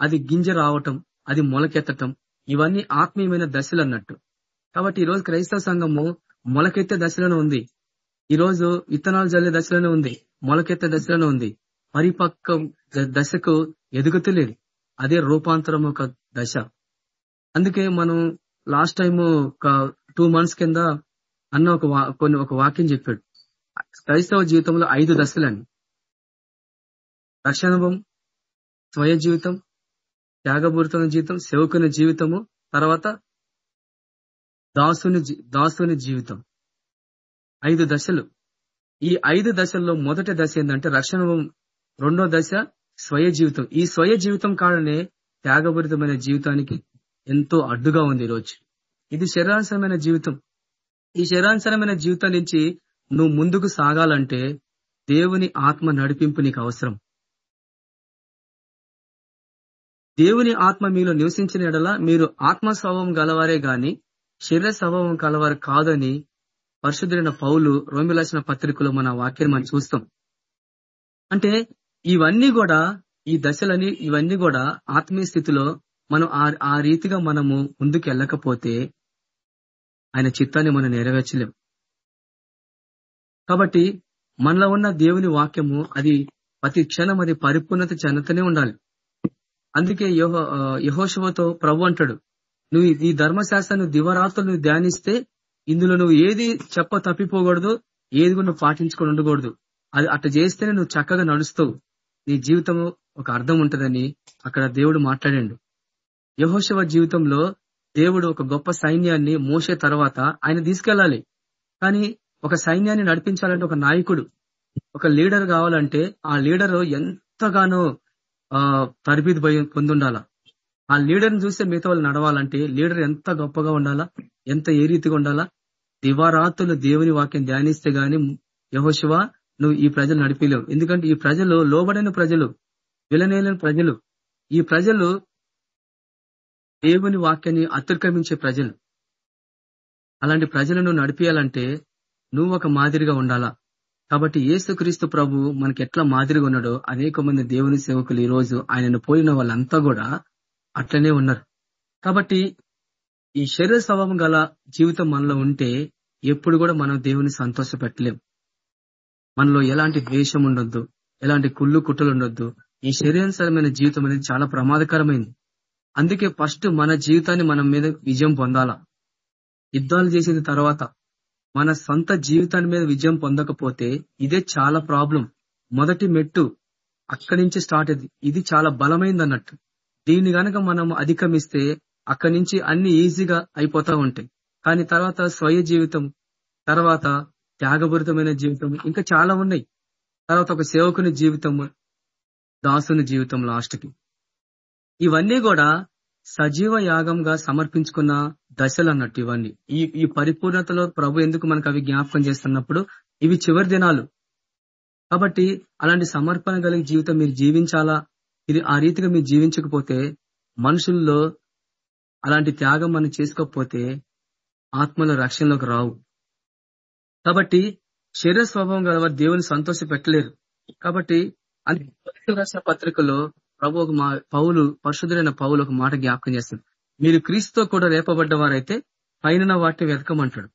అది గింజ రావటం అది మొలకెత్తటం. ఇవన్నీ ఆత్మీయమైన దశలు అన్నట్టు కాబట్టి ఈ రోజు క్రైస్తవ సంఘము మొలకెత్తే దశలోనే ఉంది. ఈ రోజు విత్తనాలు జల్లే దశలోనే ఉంది. మొలకెత్తే దశలోనే ఉంది. పరిపక్వ దశకు ఎదుగుతలేదు. అదే రూపాంతరం ఒక దశ. అందుకే మనం లాస్ట్ టైం ఒక టూ మంత్స్ కింద అన్న ఒక వా- కొన్ని ఒక వాక్యం చెప్పాడు. క్రైస్తవ జీవితంలో ఐదు దశలని రక్షణభం స్వయ జీవితం త్యాగపూరితమైన జీవితం సేవకుని జీవితము తర్వాత దాసుని దాసుని జీవితం. ఐదు దశలు. ఈ ఐదు దశల్లో మొదటి దశ ఏంటంటే రక్షణ రెండో దశ స్వయ జీవితం. ఈ స్వయ జీవితం కాడనే త్యాగపూరితమైన జీవితానికి ఎంతో అడ్డుగా ఉంది ఈరోజు. ఇది శరీరానుసరమైన జీవితం. ఈ శరీరానుసరమైన జీవితం నుంచి నువ్వు ముందుకు సాగాలంటే దేవుని ఆత్మ నడిపింపు నీకు అవసరం. దేవుని ఆత్మ మీలో నివసించిన ఎడల మీరు ఆత్మ స్వభావం గలవారే గాని శరీర స్వభావం కలవారు కాదని పరిశుద్ధుడైన పౌలు రోమిలాసిన పత్రికలో మన వాక్యం మనం చూస్తాం. అంటే ఇవన్నీ కూడా ఈ దశలని ఇవన్నీ కూడా ఆత్మీయ స్థితిలో మనం ఆ- ఆ రీతిగా మనము ముందుకు వెళ్ళకపోతే ఆయన చిత్తాన్ని మనం నెరవేర్చలేం కాబట్టి మనలో ఉన్న దేవుని వాక్యము అది ప్రతి క్షణం అది పరిపూర్ణత చెందుతూనే ఉండాలి. అందుకే యహో యహోశవతో ప్రభు అంటాడు నువ్వు ఈ ధర్మశాస్త్రాన్ని దివరాత్రులు నువ్వు ధ్యానిస్తే ఇందులో నువ్వు ఏది చెప్ప తప్పిపోకూడదు ఏది కూడా నువ్వు పాటించుకొని ఉండకూడదు. అది అట్లా చేస్తేనే నువ్వు చక్కగా నడుస్తావు. నీ జీవితం ఒక అర్థం ఉంటుందని అక్కడ దేవుడు మాట్లాడాడు. యహోశవ జీవితంలో దేవుడు ఒక గొప్ప సైన్యాన్ని మోసే తర్వాత ఆయన తీసుకెళ్ళాలి కానీ ఒక సైన్యాన్ని నడిపించాలంటే ఒక నాయకుడు ఒక లీడర్ కావాలంటే ఆ లీడర్ ఎంతగానో ఆ భయం పొందుండాలా? ఆ లీడర్ని చూస్తే మిగతా వాళ్ళు నడవాలంటే లీడర్ ఎంత గొప్పగా ఉండాలా? ఎంత ఏ రీతిగా ఉండాలా? దివారాత్రులు దేవుని వాక్యం ధ్యానిస్తే గాని యహోశివ నువ్వు ఈ ప్రజలు నడిపిలేవు. ఎందుకంటే ఈ ప్రజలు లోబడైన ప్రజలు విలనేలని ప్రజలు. ఈ ప్రజలు దేవుని వాక్యాన్ని అతిక్రమించే ప్రజలు. అలాంటి ప్రజలను నడిపియాలంటే నువ్వు ఒక మాదిరిగా ఉండాలా? కాబట్టి యేసుక్రీస్తు ప్రభు మనకి ఎట్లా మాదిరిగా ఉన్నాడో అనేక మంది దేవుని సేవకులు ఈ రోజు ఆయనను పోయిన వాళ్ళంతా కూడా అట్లనే ఉన్నారు. కాబట్టి ఈ శరీర స్వభావం గల జీవితం మనలో ఉంటే ఎప్పుడు కూడా మనం దేవుని సంతోష పెట్టలేం మనలో ఎలాంటి ద్వేషం ఉండొద్దు ఎలాంటి కుళ్ళు కుట్టలు ఉండొద్దు. ఈ శరీరానుసరమైన జీవితం అనేది చాలా ప్రమాదకరమైంది. అందుకే ఫస్ట్ మన జీవితాన్ని మనం మీద విజయం పొందాలా. యుద్ధాలు చేసిన తర్వాత మన సొంత జీవితాన్ని మీద విజయం పొందకపోతే ఇదే చాలా ప్రాబ్లం. మొదటి మెట్టు అక్కడి నుంచి స్టార్ట్ అయింది. ఇది చాలా బలమైంది అన్నట్టు దీన్ని గనక మనం అధిగమిస్తే అక్కడి నుంచి అన్ని ఈజీగా అయిపోతా ఉంటాయి. కానీ తర్వాత స్వయ జీవితం తర్వాత త్యాగపూరితమైన జీవితం ఇంకా చాలా ఉన్నాయి. తర్వాత ఒక సేవకుని జీవితం దాసుని జీవితం లాస్ట్కి. ఇవన్నీ కూడా సజీవ యాగంగా సమర్పించుకున్న దశలు అన్నట్టు ఇవన్నీ. ఈ ఈ పరిపూర్ణతలో ప్రభు ఎందుకు మనకు అవి జ్ఞాపకం చేస్తున్నప్పుడు ఇవి చివరి దినాలు. కాబట్టి అలాంటి సమర్పణ కలిగి జీవితం మీరు జీవించాలా? ఇది ఆ రీతిగా మీరు జీవించకపోతే మనుషుల్లో అలాంటి త్యాగం మనం చేసుకోకపోతే ఆత్మల రక్షణలోకి రావు. కాబట్టి శరీర స్వభావం గల దేవుని సంతోష పెట్టలేరు. కాబట్టి అది రాసిన పత్రికలో ప్రభు ఒక మా పౌలు పరిశుద్ధులైన పౌలు ఒక మాట జ్ఞాపకం చేస్తుంది మీరు క్రీస్తుతో కూడా రేపబడ్డవారైతే పైన వాటిని వెతకమంటాడు.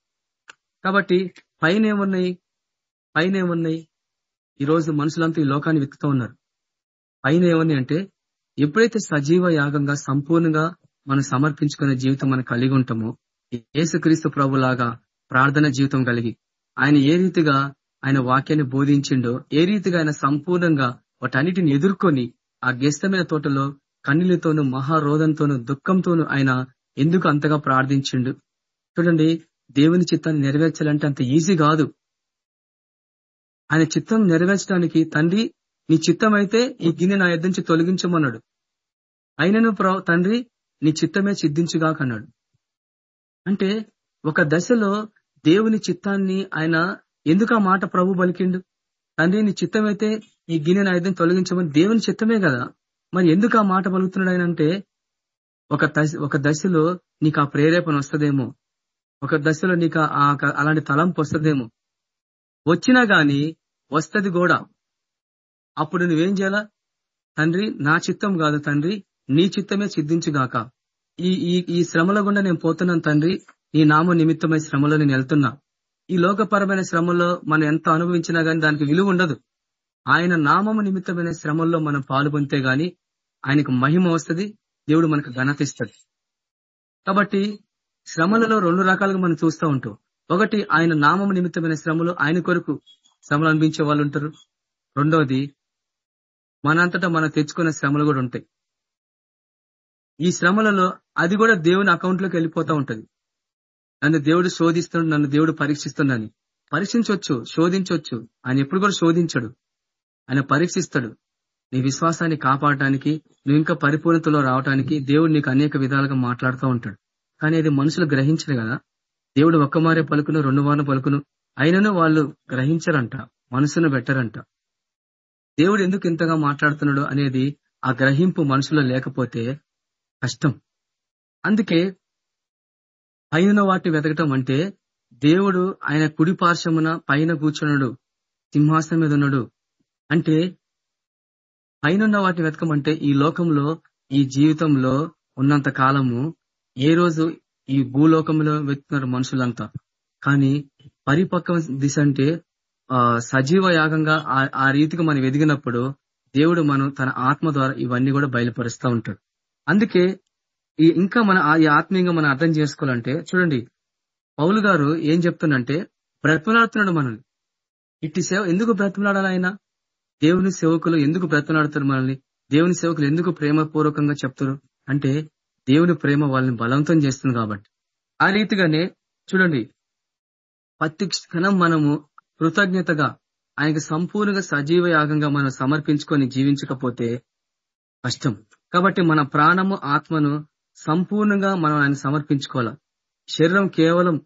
కాబట్టి పైన ఏమున్నాయి పైన ఏమున్నాయి ఈ రోజు మనుషులంతా ఈ లోకాన్ని వెతుకుతూ ఉన్నారు. పైన ఏమున్నాయి అంటే ఎప్పుడైతే సజీవ యాగంగా సంపూర్ణంగా మనం సమర్పించుకునే జీవితం మనం కలిగి ఉంటామో ఏసుక్రీస్తు ప్రభులాగా ప్రార్థన జీవితం కలిగి ఆయన ఏ రీతిగా ఆయన వాక్యాన్ని బోధించిండో ఏ రీతిగా ఆయన సంపూర్ణంగా వాటన్నిటిని ఎదుర్కొని ఆ గెస్తమైన తోటలో కన్నీళ్ళతోనూ మహారోధంతోనూ దుఃఖంతోనూ ఆయన ఎందుకు అంతగా ప్రార్థించిండు? చూడండి దేవుని చిత్తాన్ని నెరవేర్చాలంటే అంత ఈజీ కాదు. ఆయన చిత్తం నెరవేర్చడానికి తండ్రి నీ చిత్తం అయితే ఈ గిన్నె నా ఎద్దు నుంచి తొలగించమన్నాడు. అయినను తండ్రి నీ చిత్తమే సిద్ధించుగాకన్నాడు అంటే ఒక దశలో దేవుని చిత్తాన్ని ఆయన ఎందుకు ఆ మాట ప్రభు పలికిండు? తండ్రి నీ చిత్తమైతే ఈ గిన్నె నా ఎద్దుని తొలగించమని దేవుని చిత్తమే కదా. మరి ఎందుకు ఆ మాట పలుకుతున్నాడు ఆయన అంటే ఒక దశ ఒక దశలో నీకు ఆ ప్రేరేపణ వస్తదేమో. ఒక దశలో నీకు ఆ అలాంటి తలంపు వస్తదేమో. వచ్చినా గాని వస్తది కూడా. అప్పుడు నువ్వేం చేయాలా? తండ్రి నా చిత్తం కాదు తండ్రి నీ చిత్తమే సిద్ధించుగాక. ఈ ఈ ఈ శ్రమల గుండా నేను పోతున్నాను తండ్రి ఈ నామ నిమిత్తమై శ్రమలో నేను వెళ్తున్నా. ఈ లోకపరమైన శ్రమలో మనం ఎంత అనుభవించినా గానీ దానికి విలువ ఉండదు. ఆయన నామము నిమిత్తమైన శ్రమల్లో మనం పాలు గాని ఆయనకు మహిమ వస్తుంది దేవుడు మనకు ఘనత ఇస్తుంది కాబట్టి శ్రమలలో రెండు రకాలుగా మనం చూస్తూ ఉంటాం. ఒకటి ఆయన నామము నిమిత్తమైన శ్రమలు ఆయన కొరకు శ్రమలు అనిపించే వాళ్ళు ఉంటారు. రెండవది మనంతటా మనం తెచ్చుకునే శ్రమలు కూడా ఉంటాయి. ఈ శ్రమలలో అది కూడా దేవుని అకౌంట్లోకి వెళ్ళిపోతా ఉంటది. నన్ను దేవుడు శోధిస్తున్నాడు నన్ను దేవుడు పరీక్షిస్తున్నాను పరీక్షించవచ్చు శోధించవచ్చు ఆయన ఎప్పుడు కూడా శోధించడు. ఆయన పరీక్షిస్తాడు. నీ విశ్వాసాన్ని కాపాడటానికి నువ్వు ఇంకా పరిపూర్ణతలో రావడానికి దేవుడు నీకు అనేక విధాలుగా మాట్లాడుతూ ఉంటాడు. కానీ అది మనుషులు గ్రహించరు కదా? దేవుడు ఒక్క మారే పలుకును రెండు వారం పలుకును అయినను వాళ్ళు గ్రహించరంట మనసును పెట్టరంట. దేవుడు ఎందుకు ఇంతగా మాట్లాడుతున్నాడు అనేది ఆ గ్రహింపు మనసులో లేకపోతే కష్టం. అందుకే పైన వాటిని వెతకటం అంటే దేవుడు ఆయన కుడి పార్శ్వమున పైన కూర్చున్నాడు సింహాసనం మీద ఉన్నాడు అంటే పైన వాటిని వెతకమంటే ఈ లోకంలో ఈ జీవితంలో ఉన్నంత కాలము ఏ రోజు ఈ భూలోకంలో వెతుకున్నారు మనుషులంతా. కానీ పరిపక్వ దిశ అంటే ఆ సజీవ యాగంగా ఆ రీతిగా మనం ఎదిగినప్పుడు దేవుడు మనం తన ఆత్మ ద్వారా ఇవన్నీ కూడా బయలుపరుస్తూ ఉంటాడు. అందుకే ఈ ఇంకా మన ఈ ఆత్మీయంగా మనం అర్థం చేసుకోవాలంటే చూడండి పౌలు గారు ఏం చెప్తుందంటే బ్రతిమలాడుతున్నాడు మనల్ని. ఇట్టి సేవ ఎందుకు బ్రతిమలాడాలి ఆయన? దేవుని సేవకులు ఎందుకు బ్రతనాడుతారు మనల్ని? దేవుని సేవకులు ఎందుకు ప్రేమపూర్వకంగా చెప్తారు? అంటే దేవుని ప్రేమ వాళ్ళని బలవంతం చేస్తుంది కాబట్టి. ఆ రీతిగానే చూడండి ప్రతి క్షణం మనము కృతజ్ఞతగా ఆయనకు సంపూర్ణంగా సజీవ యాగంగా మనం సమర్పించుకొని జీవించకపోతే కష్టం. కాబట్టి మన ప్రాణము ఆత్మను సంపూర్ణంగా మనం ఆయన సమర్పించుకోవాలి? శరీరం కేవలం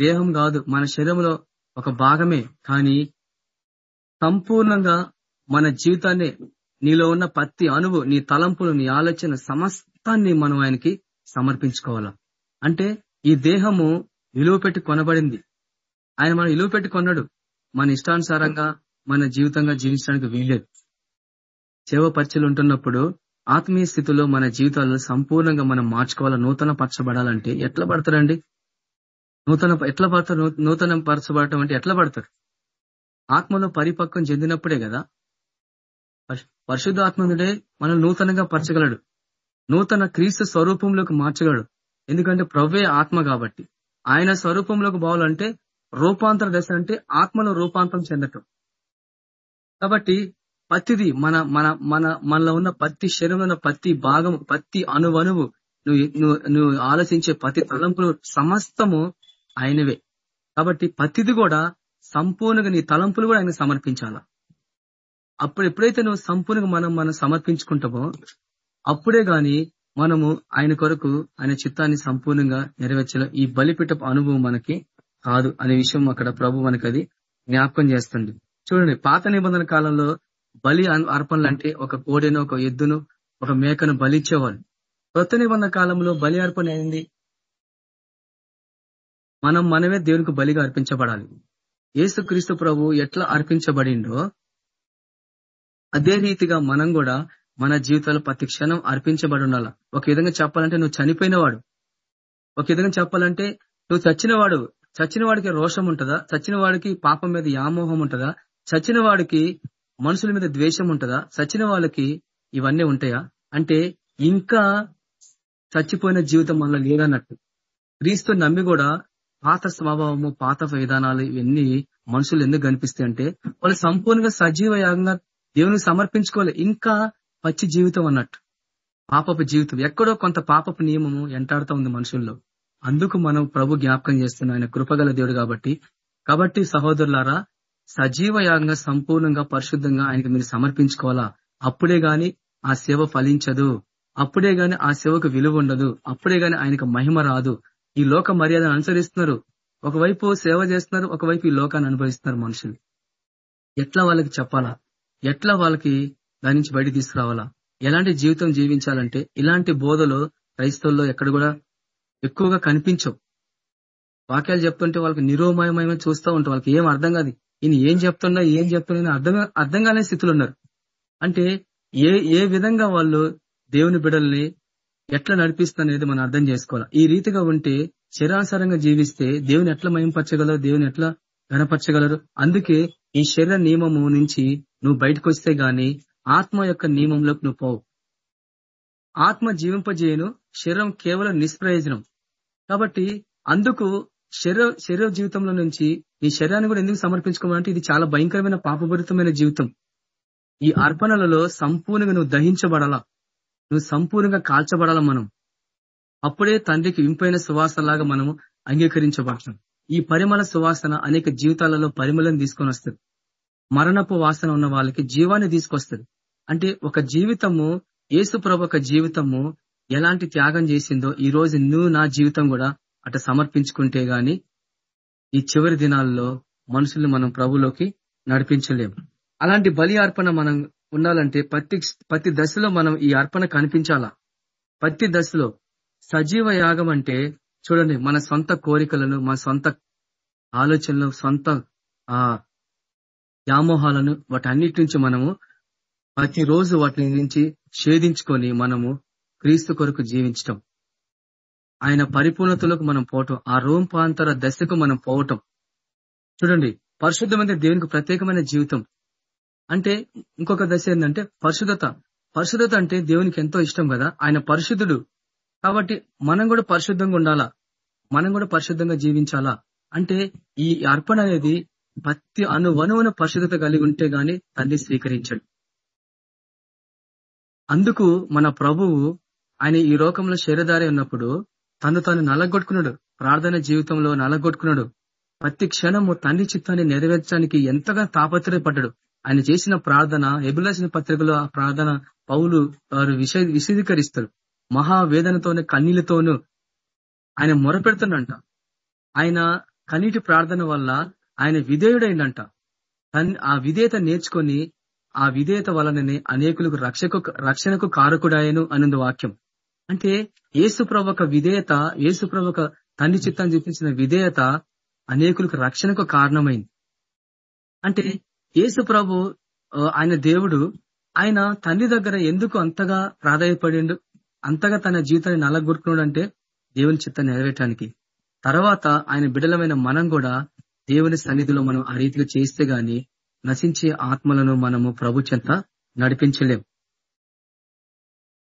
దేహం కాదు మన శరీరంలో ఒక భాగమే. కానీ సంపూర్ణంగా మన జీవితాన్ని నీలో ఉన్న ప్రతి అణువు నీ తలంపులు నీ ఆలోచన సమస్తాన్ని మనం ఆయనకి సమర్పించుకోవాలా? అంటే ఈ దేహము విలువ పెట్టి కొనబడింది. ఆయన మనం విలువ పెట్టి కొన్నాడు. మన ఇష్టానుసారంగా మన జీవితంగా జీవించడానికి వీల్లేదు. సేవ పరిచయలు ఉంటున్నప్పుడు ఆత్మీయ స్థితిలో మన జీవితాలు సంపూర్ణంగా మనం మార్చుకోవాలా? నూతన పరచబడాలంటే ఎట్లా పడతారండి? నూతన ఎట్లా పడతారు? నూతన పరచబడటం అంటే ఎట్లా పడతారు? ఆత్మలో పరిపక్వం చెందినప్పుడే కదా. పరిశుద్ధ ఆత్మనుడే మనం నూతనంగా పరచగలడు. నూతన క్రీస్తు స్వరూపంలోకి మార్చగలడు. ఎందుకంటే ప్రవ్వే ఆత్మ కాబట్టి. ఆయన స్వరూపంలోకి పోవాలంటే రూపాంతర దశ అంటే ఆత్మలో రూపాంతరం చెందటం. కాబట్టి ప్రతిది మన మన మన మనలో ఉన్న ప్రతి శరీరంలో ఉన్న ప్రతి భాగం ప్రతి అణువణువు నువ్వు నువ్వు నువ్వు ఆలోచించే ప్రతి తలంపులు సమస్తము ఆయనవే. కాబట్టి ప్రతిది కూడా సంపూర్ణంగా నీ తలంపులు కూడా ఆయన సమర్పించాల? అప్పుడు ఎప్పుడైతే నువ్వు సంపూర్ణంగా మనం మనం సమర్పించుకుంటామో అప్పుడే గాని మనము ఆయన కొరకు ఆయన చిత్తాన్ని సంపూర్ణంగా నెరవేర్చలే ఈ బలిపిటపు అనుభవం మనకి కాదు అనే విషయం అక్కడ ప్రభు మనకి అది జ్ఞాపకం చేస్తుంది. చూడండి పాత నిబంధన కాలంలో బలి అర్పణలు అంటే ఒక కోడెను ఒక ఎద్దును ఒక మేకను బలిచ్చేవాళ్ళు. కొత్త నిబంధన కాలంలో బలి అర్పణ అయింది మనం మనమే దేవునికి బలిగా అర్పించబడాలి. యేసుక్రీస్తు ప్రభు ఎట్లా అర్పించబడిండో అదే రీతిగా మనం కూడా మన జీవితాలు ప్రతి క్షణం అర్పించబడి ఉండాల. ఒక విధంగా చెప్పాలంటే నువ్వు చనిపోయినవాడు. ఒక విధంగా చెప్పాలంటే నువ్వు చచ్చినవాడు. చచ్చిన వాడికి రోషం ఉంటుందా? చచ్చిన వాడికి పాపం మీద యామోహం ఉంటుందా? చచ్చిన వాడికి మనుషుల మీద ద్వేషం ఉంటుందా? చచ్చిన వాళ్ళకి ఇవన్నీ ఉంటాయా? అంటే ఇంకా చచ్చిపోయిన జీవితం మనలో లేదన్నట్టు. క్రీస్తు నమ్మి కూడా పాత స్వభావము పాత విధానాలు ఇవన్నీ మనుషులు ఎందుకు కనిపిస్తాయి అంటే వాళ్ళు సంపూర్ణంగా సజీవ యాగంగా దేవునికి సమర్పించుకోవాలి. ఇంకా పచ్చి జీవితం అన్నట్టు. పాపపు జీవితం. ఎక్కడో కొంత పాపపు నియమము ఎంటాడుతూ ఉంది మనుషుల్లో. అందుకు మనం ప్రభు జ్ఞాపకం చేస్తున్నాం ఆయన కృపగల దేవుడు కాబట్టి. కాబట్టి సహోదరులారా సజీవ యాగంగా సంపూర్ణంగా పరిశుద్ధంగా ఆయనకి మీరు సమర్పించుకోవాలా? అప్పుడే గాని ఆ సేవ ఫలించదు. అప్పుడే గాని ఆ సేవకు విలువ ఉండదు. అప్పుడే గాని ఆయనకు మహిమ రాదు. ఈ లోక మర్యాదను అనుసరిస్తున్నారు. ఒకవైపు సేవ చేస్తున్నారు ఒకవైపు ఈ లోకాన్ని అనుభవిస్తున్నారు మనుషులు. ఎట్లా వాళ్ళకి చెప్పాలా? ఎట్లా వాళ్ళకి దాని నుంచి బయట తీసుకురావాలా? ఎలాంటి జీవితం జీవించాలంటే ఇలాంటి బోధలు క్రైస్తవుల్లో ఎక్కడ కూడా ఎక్కువగా కనిపించవు. వాక్యాలు చెప్తుంటే వాళ్ళకి నిరోమయమైన చూస్తూ ఉంటాం వాళ్ళకి ఏం అర్థం కాదు. ఈయన ఏం చెప్తున్నా ఏం చెప్తున్నా అర్థం అర్థం కాని స్థితిలో ఉన్నారు. అంటే ఏ ఏ విధంగా వాళ్ళు దేవుని బిడల్ని ఎట్లా నడిపిస్తనేది మనం అర్థం చేసుకోవాలి? ఈ రీతిగా ఉంటే శరీరానుసారంగా జీవిస్తే దేవుని ఎట్లా మయంపరచగలరు? దేవుని ఎట్లా గణపరచగలరు అందుకే ఈ శరీర నియమము నుంచి నువ్వు బయటకు వస్తే గాని ఆత్మ యొక్క నియమంలోకి నువ్వు పోవు. ఆత్మ జీవింపజేయను శరీరం కేవలం నిష్ప్రయోజనం. కాబట్టి అందుకు శరీర శరీర జీవితంలో నుంచి ఈ శరీరాన్ని కూడా ఎందుకు సమర్పించుకోవాలంటే ఇది చాలా భయంకరమైన పాపభరితమైన జీవితం. ఈ అర్పణలలో సంపూర్ణంగా నువ్వు దహించబడాలా? నువ్వు సంపూర్ణంగా కాల్చబడాలా మనం? అప్పుడే తండ్రికి ఇంపైన సువాసనలాగా మనము అంగీకరించబడతాం. ఈ పరిమళ సువాసన అనేక జీవితాలలో పరిమళం తీసుకొని వస్తుంది. మరణపు వాసన ఉన్న వాళ్ళకి జీవాన్ని తీసుకొస్తుంది. అంటే ఒక జీవితము యేసు ఒక జీవితము ఎలాంటి త్యాగం చేసిందో ఈ రోజు నువ్వు నా జీవితం కూడా అట సమర్పించుకుంటే గాని ఈ చివరి దినాల్లో మనుషుల్ని మనం ప్రభులోకి నడిపించలేము. అలాంటి బలి అర్పణ మనం ఉండాలంటే ప్రతి ప్రతి దశలో మనం ఈ అర్పణ కనిపించాలా? ప్రతి దశలో సజీవ యాగం అంటే చూడండి మన సొంత కోరికలను మన సొంత ఆలోచనలు సొంత ఆ వ్యామోహాలను వాటన్నిటి నుంచి మనము ప్రతిరోజు వాటి నుంచి ఛేదించుకొని మనము క్రీస్తు కొరకు జీవించటం. ఆయన పరిపూర్ణతలకు మనం పోవటం ఆ రూపాంతర దశకు మనం పోవటం. చూడండి పరిశుద్ధమైన దేవునికి ప్రత్యేకమైన జీవితం. అంటే ఇంకొక దశ ఏంటంటే పరిశుద్ధత. పరిశుద్ధత అంటే దేవునికి ఎంతో ఇష్టం కదా? ఆయన పరిశుద్ధుడు. కాబట్టి మనం కూడా పరిశుద్ధంగా ఉండాలా? మనం కూడా పరిశుద్ధంగా జీవించాలా? అంటే ఈ అర్పణ అనేది ప్రతి అనువనువన పరిశుద్ధత కలిగి ఉంటే గాని తండ్రి స్వీకరించాడు. అందుకు మన ప్రభువు ఆయన ఈ లోకంలో శరీరధారి ఉన్నప్పుడు తను తాను నలగొట్టుకున్నాడు. ప్రార్థన జీవితంలో నలగొట్టుకున్నాడు. ప్రతి క్షణము తండ్రి చిత్తాన్ని నెరవేర్చడానికి ఎంతగా తాపత్రయపడ్డాడు. ఆయన చేసిన ప్రార్థన ఎబులసిన పత్రికలో ఆ ప్రార్థన పౌలు వారు విష విశదీకరిస్తారు. మహావేదనతోనే కన్నీళ్ళతోనూ ఆయన మొరపెడుతున్నంట ఆయన కన్నీటి ప్రార్థన వల్ల ఆయన విధేయుడైందంట. ఆ విధేయత నేర్చుకొని ఆ విధేయత వలననే అనేకులకు రక్షకు రక్షణకు కారకుడాయను అన్నది వాక్యం. అంటే యేసుప్రభు ఒక విధేయత యేసుప్రభు ఒక తండ్రి చిత్తాన్ని చూపించిన విధేయత అనేకులకు రక్షణకు కారణమైంది. అంటే యేసు ప్రభు ఆయన దేవుడు ఆయన తండ్రి దగ్గర ఎందుకు అంతగా ప్రాధాయపడిండు అంతగా తన జీవితాన్ని నలగొట్టుకున్నాడు అంటే దేవుని చిత్తాన్ని నెరవేయటానికి తర్వాత ఆయన బిడలమైన మనం కూడా దేవుని సన్నిధిలో మనం ఆ రీతిగా చేస్తే గాని నశించే ఆత్మలను మనము ప్రభు చెంత నడిపించలేం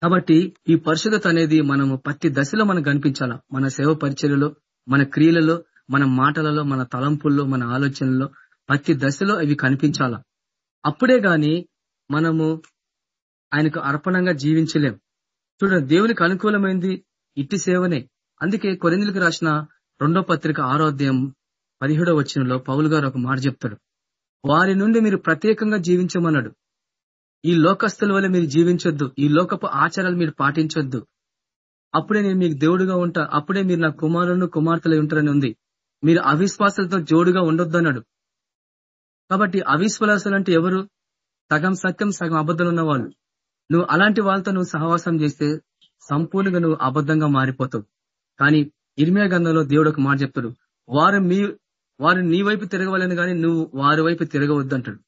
కాబట్టి ఈ పరిశుద్ధత అనేది మనము ప్రతి దశలో మనం కనిపించాలా? మన సేవ పరిచయలలో మన క్రియలలో మన మాటలలో మన తలంపుల్లో మన ఆలోచనలో ప్రతి దశలో అవి కనిపించాలా. అప్పుడే గాని మనము ఆయనకు అర్పణంగా జీవించలేం. చూడండి దేవునికి అనుకూలమైంది ఇట్టి సేవనే. అందుకే కొరిందులకు రాసిన రెండో పత్రిక ఆరోగ్యం పదిహేడో వచ్చినలో పౌలు గారు ఒక మాట చెప్తాడు. వారి నుండి మీరు ప్రత్యేకంగా జీవించమన్నాడు. ఈ లోకస్తుల వల్ల మీరు జీవించొద్దు. ఈ లోకపు ఆచారాలు మీరు పాటించొద్దు. అప్పుడే నేను మీకు దేవుడుగా ఉంటా. అప్పుడే మీరు నా కుమారులను కుమార్తెలు ఉంటారని ఉంది. మీరు అవిశ్వాసాలతో జోడుగా ఉండొద్దు అన్నాడు కాబట్టి అవిశ్వాసాలు అంటే ఎవరు? సగం సత్యం సగం అబద్ధం ఉన్న వాళ్ళు నువ్వు అలాంటి వాళ్ళతో నువ్వు సహవాసం చేస్తే సంపూర్ణంగా నువ్వు అబద్ధంగా మారిపోతావు. కానీ ఇర్మియా గంధంలో దేవుడు ఒక మాట చెప్తాడు. వారు మీ వారు నీ వైపు తిరగవాలని కానీ నువ్వు వారి వైపు తిరగవద్దు అంటాడు.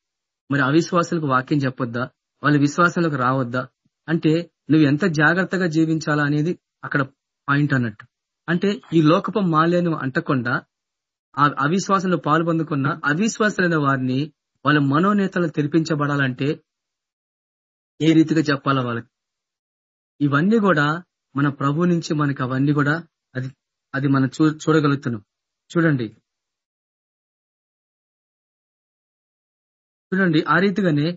మరి అవిశ్వాసాలకు వాక్యం చెప్పొద్దా? వాళ్ళ విశ్వాసంలోకి రావద్దా? అంటే నువ్వు ఎంత జాగ్రత్తగా జీవించాలా అనేది అక్కడ పాయింట్ అన్నట్టు. అంటే ఈ లోకపు మాల్యాన్ని అంటకుండా ఆ అవిశ్వాసంలో పాల్పొందుకున్న అవిశ్వాసులైన వారిని వాళ్ళ మనోనేతలు తెరిపించబడాలంటే ఏ రీతిగా చెప్పాలా వాళ్ళకి? ఇవన్నీ కూడా మన ప్రభు నుంచి మనకి అవన్నీ కూడా అది అది మనం చూ చూడగలుగుతున్నాం. చూడండి. చూడండి ఆ రీతిగానే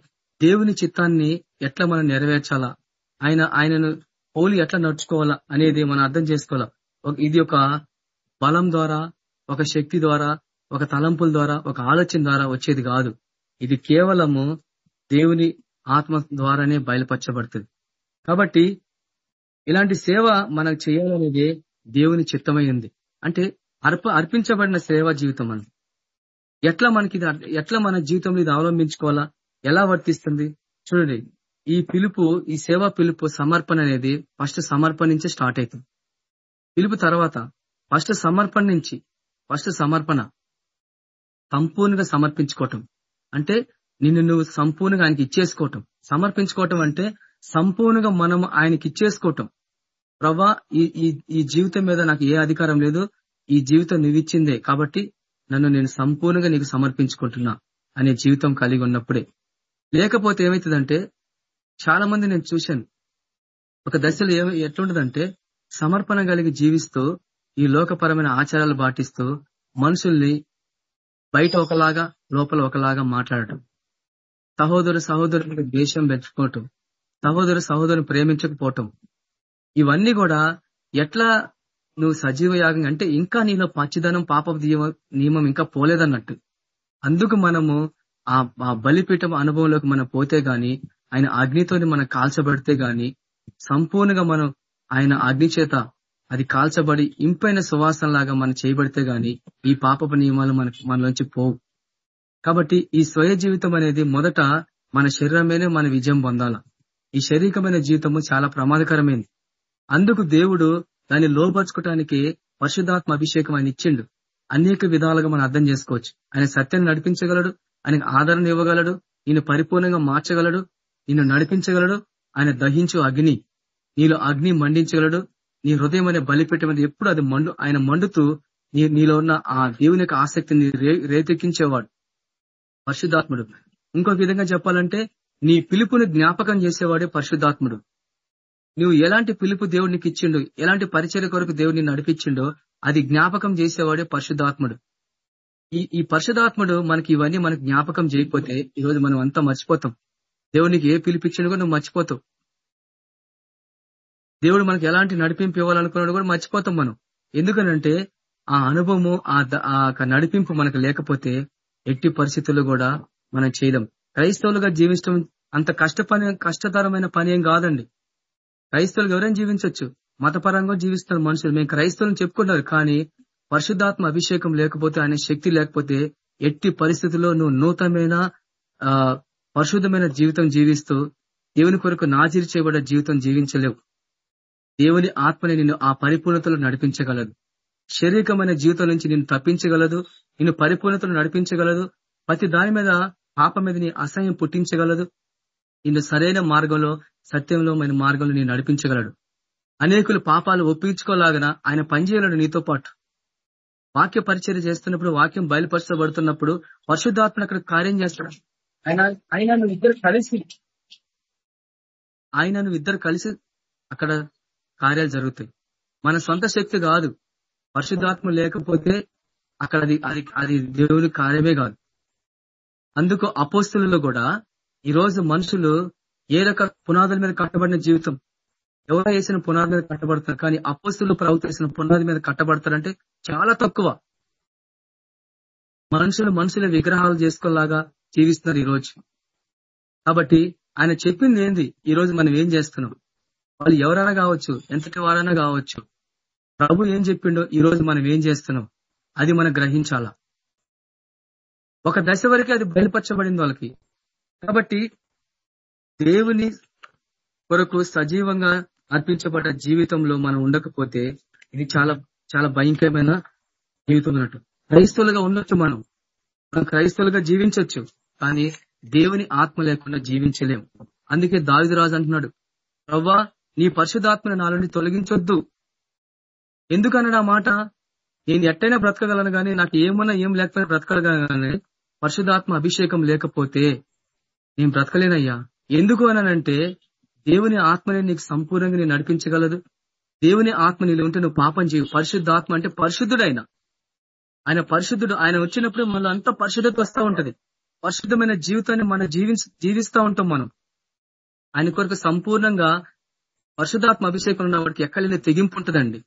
దేవుని చిత్తాన్ని ఎట్లా మనం నెరవేర్చాలా? ఆయన ఆయనను పోలి ఎట్లా నడుచుకోవాలా అనేది మనం అర్థం చేసుకోవాలా? ఇది ఒక బలం ద్వారా ఒక శక్తి ద్వారా ఒక తలంపుల ద్వారా ఒక ఆలోచన ద్వారా వచ్చేది కాదు. ఇది కేవలము దేవుని ఆత్మ ద్వారానే బయలుపరచబడుతుంది. కాబట్టి ఇలాంటి సేవ మనకు చేయాలనేది దేవుని చిత్తమైంది అంటే అర్ప అర్పించబడిన సేవా జీవితం అని ఎట్లా మనకి ఎట్లా మన జీవితంలో ఇది అవలంబించుకోవాలా? ఎలా వర్తిస్తుంది? చూడండి ఈ పిలుపు ఈ సేవా పిలుపు సమర్పణ అనేది ఫస్ట్ సమర్పణ నుంచి స్టార్ట్ అవుతుంది. పిలుపు తర్వాత ఫస్ట్ సమర్పణ నుంచి ఫస్ట్ సమర్పణ. సంపూర్ణంగా సమర్పించుకోవటం. అంటే నిన్ను నువ్వు సంపూర్ణంగా ఆయనకి ఇచ్చేసుకోవటం. సమర్పించుకోవటం అంటే సంపూర్ణంగా మనం ఆయనకి ఇచ్చేసుకోవటం. ప్రభా ఈ ఈ జీవితం మీద నాకు ఏ అధికారం లేదు. ఈ జీవితం నువ్విచ్చిందే కాబట్టి నన్ను నేను సంపూర్ణంగా నీకు సమర్పించుకుంటున్నా అనే జీవితం కలిగి ఉన్నప్పుడే. లేకపోతే ఏమవుతుందంటే చాలా మంది నేను చూశాను. ఒక దశలో ఏమి ఎట్లుంటదంటే సమర్పణ కలిగి జీవిస్తూ ఈ లోకపరమైన ఆచారాలు పాటిస్తూ మనుషుల్ని బయట ఒకలాగా లోపల ఒకలాగా మాట్లాడటం. సహోదరు సహోదరులకు ద్వేషం పెంచుకోవటం. సహోదరు సహోదరుని ప్రేమించకపోవటం. ఇవన్నీ కూడా ఎట్లా నువ్వు సజీవ యాగం అంటే ఇంకా నీలో పచ్చిదనం పాప నియమం ఇంకా పోలేదన్నట్టు. అందుకు మనము ఆ ఆ బలిపీఠం అనుభవంలోకి మనం పోతే గాని ఆయన అగ్నితోని మనం కాల్చబడితే గాని సంపూర్ణంగా మనం ఆయన అగ్ని చేత అది కాల్చబడి ఇంపైన సువాసనలాగా మనం చేయబడితే గాని ఈ పాపపు నియమాలు మన మనలోంచి పోవు. కాబట్టి ఈ స్వయ జీవితం అనేది మొదట మన శరీరమేనే మన విజయం పొందాల. ఈ శారీరకమైన జీవితము చాలా ప్రమాదకరమైంది. అందుకు దేవుడు దాన్ని లోపరచుకోవటానికి పరిశుధాత్మ అభిషేకం ఆయన ఇచ్చిండు. అనేక విధాలుగా మనం అర్థం చేసుకోవచ్చు. ఆయన సత్యాన్ని నడిపించగలడు ఆయనకు ఆదరణ ఇవ్వగలడు నిన్ను పరిపూర్ణంగా మార్చగలడు నిన్ను నడిపించగలడు ఆయన దహించు అగ్ని నీలో అగ్ని మండించగలడు నీ హృదయం అనే బలిపెట్టమని ఎప్పుడు అది మండు ఆయన మండుతూ నీ నీలో ఉన్న ఆ దేవుని యొక్క ఆసక్తిని రేతెక్కించేవాడు పరిశుద్ధాత్ముడు. ఇంకొక విధంగా చెప్పాలంటే నీ పిలుపుని జ్ఞాపకం చేసేవాడే పరిశుద్ధాత్ముడు. నువ్వు ఎలాంటి పిలుపు దేవుడికి ఇచ్చిండు ఎలాంటి పరిచయ కొరకు దేవుడిని నడిపించిండో అది జ్ఞాపకం చేసేవాడే పరిశుద్ధాత్ముడు. ఈ ఈ పరిశుధాత్ముడు మనకి ఇవన్నీ మనకు జ్ఞాపకం చేయకపోతే ఈ రోజు మనం అంతా మర్చిపోతాం. దేవునికి ఏ పిలిపించిండు నువ్వు మర్చిపోతావు. దేవుడు మనకి ఎలాంటి నడిపింపు ఇవ్వాలనుకున్నాడు కూడా మర్చిపోతాం మనం. ఎందుకనంటే ఆ అనుభవము ఆ నడిపింపు మనకు లేకపోతే ఎట్టి పరిస్థితుల్లో కూడా మనం చేయలేం. క్రైస్తవులుగా జీవించడం అంత కష్ట పని కష్టతరమైన పని ఏం కాదండి. క్రైస్తవులు ఎవరైనా జీవించవచ్చు మతపరంగా జీవిస్తున్న మనుషులు. మేము క్రైస్తవులను చెప్పుకుంటారు కానీ పరిశుద్ధాత్మ అభిషేకం లేకపోతే అనే శక్తి లేకపోతే ఎట్టి పరిస్థితుల్లో నువ్వు నూతనమైన ఆ పరిశుద్ధమైన జీవితం జీవిస్తూ దేవుని కొరకు నాజీరు చేయబడ్డ జీవితం జీవించలేవు. దేవుని ఆత్మని నిన్ను ఆ పరిపూర్ణతలో నడిపించగలదు. శారీరకమైన జీవితం నుంచి నిన్ను తప్పించగలదు. నిన్ను పరిపూర్ణతలు నడిపించగలదు. ప్రతి దాని మీద పాప మీద నీ అసహ్యం పుట్టించగలదు. నిన్ను సరైన మార్గంలో సత్యంలో మన మార్గంలో నేను నడిపించగలడు. అనేకులు పాపాలు ఒప్పించుకోలాగన ఆయన పనిచేయగలడు నీతో పాటు. వాక్య పరిచయం చేస్తున్నప్పుడు వాక్యం బయలుపరచబడుతున్నప్పుడు పరిశుద్ధాత్మ అక్కడ కార్యం చేస్తాడు. ఆయన ఆయన నువ్వు ఇద్దరు కలిసి ఆయన నువ్వు ఇద్దరు కలిసి అక్కడ కార్యాలు జరుగుతాయి. మన సొంత శక్తి కాదు. పరిశుద్ధాత్మ లేకపోతే అక్కడ అది అది అది దేవుని కార్యమే కాదు. అందుకు అపోస్తులలో కూడా ఈ రోజు మనుషులు ఏ రక పునాదుల మీద కట్టబడిన జీవితం? ఎవరో వేసిన పునాది మీద కట్టబడతారు? కానీ అపోస్తులు ప్రభుత్వం వేసిన పునాది మీద కట్టబడతారంటే చాలా తక్కువ. మనుషులు మనుషుల విగ్రహాలు చేసుకోలాగా జీవిస్తున్నారు ఈ రోజు కాబట్టి ఆయన చెప్పింది ఏంది? ఈ రోజు మనం ఏం చేస్తున్నాం? వాళ్ళు ఎవరైనా కావచ్చు ఎంతటి వారైనా కావచ్చు ప్రభు ఏం చెప్పిండో ఈ రోజు మనం ఏం చేస్తున్నాం? అది మనం గ్రహించాలా? ఒక దశ వరకే అది బయలుపరచబడింది వాళ్ళకి. కాబట్టి దేవుని కొరకు సజీవంగా అర్పించబడ్డ జీవితంలో మనం ఉండకపోతే ఇది చాలా చాలా భయంకరమైన జీవితం అన్నట్టు. క్రైస్తవులుగా ఉండొచ్చు మనం. మనం క్రైస్తవులుగా జీవించవచ్చు కానీ దేవుని ఆత్మ లేకుండా జీవించలేం. అందుకే దావిదరాజు అంటున్నాడు ప్రవ్వా నీ పరిశుధాత్మను నాలోని తొలగించొద్దు. ఎందుకన్నాడు ఆ మాట? నేను ఎట్టైనా బ్రతకగలను కానీ నాకు ఏమన్నా ఏం లేకపోయినా బ్రతకగలను పరిశుధాత్మ అభిషేకం లేకపోతే నేను బ్రతకలేనయ్యా. ఎందుకు అనంటే దేవుని ఆత్మని నీకు సంపూర్ణంగా నేను నడిపించగలదు. దేవుని ఆత్మ నీళ్ళు ఉంటే నువ్వు పాపం చేయవు. పరిశుద్ధాత్మ అంటే పరిశుద్ధుడైన. ఆయన పరిశుద్ధుడు. ఆయన వచ్చినప్పుడు మన అంతా పరిశుద్ధత వస్తూ ఉంటది. పరిశుద్ధమైన జీవితాన్ని మనం జీవించి జీవిస్తూ ఉంటాం మనం. ఆయన కొరకు సంపూర్ణంగా పరిశుధాత్మ అభిషేకం ఉన్న వాడికి ఎక్కలేని తెగింపు ఉంటుందండి.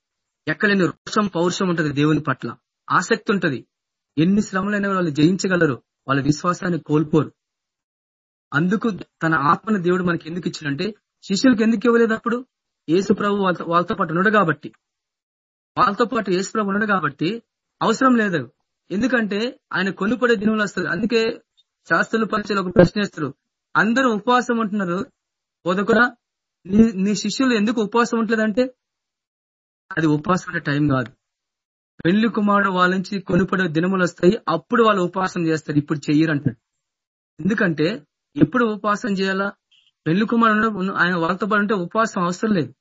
ఎక్కలేని రోషం పౌరుషం ఉంటుంది దేవుని పట్ల. ఆసక్తి ఉంటది. ఎన్ని శ్రమలైన వాళ్ళు జయించగలరు. వాళ్ళ విశ్వాసాన్ని కోల్పోరు. అందుకు తన ఆత్మను దేవుడు మనకి ఎందుకు ఇచ్చిందంటే శిష్యులకు ఎందుకు ఇవ్వలేదు అప్పుడు? యేసు ప్రభు వాళ్ళతో వాళ్ళతో పాటు ఉండడు కాబట్టి. వాళ్ళతో పాటు యేసు ప్రభు ఉండడు కాబట్టి అవసరం లేదు. ఎందుకంటే ఆయన కొనుపడే దినంలో వస్తుంది అందుకే శాస్త్రుల పరిచయం ఒక ప్రశ్నేస్తారు అందరూ ఉపవాసం ఉంటున్నారు. బోధకుడా నీ నీ శిష్యులు ఎందుకు ఉపవాసం ఉంటుందంటే అది ఉపవాసం టైం కాదు. పెళ్ళి కుమారుడు వాళ్ళ నుంచి కొనుపడే దినములు వస్తాయి. అప్పుడు వాళ్ళు ఉపవాసం చేస్తారు. ఇప్పుడు చెయ్యరు అంటాడు ఎందుకంటే ఎప్పుడు ఉపవాసం చేయాలా? పెళ్ళి కుమారుడు ఆయన వాళ్ళతో పాటు ఉంటే ఉపవాసం అవసరం లేదు.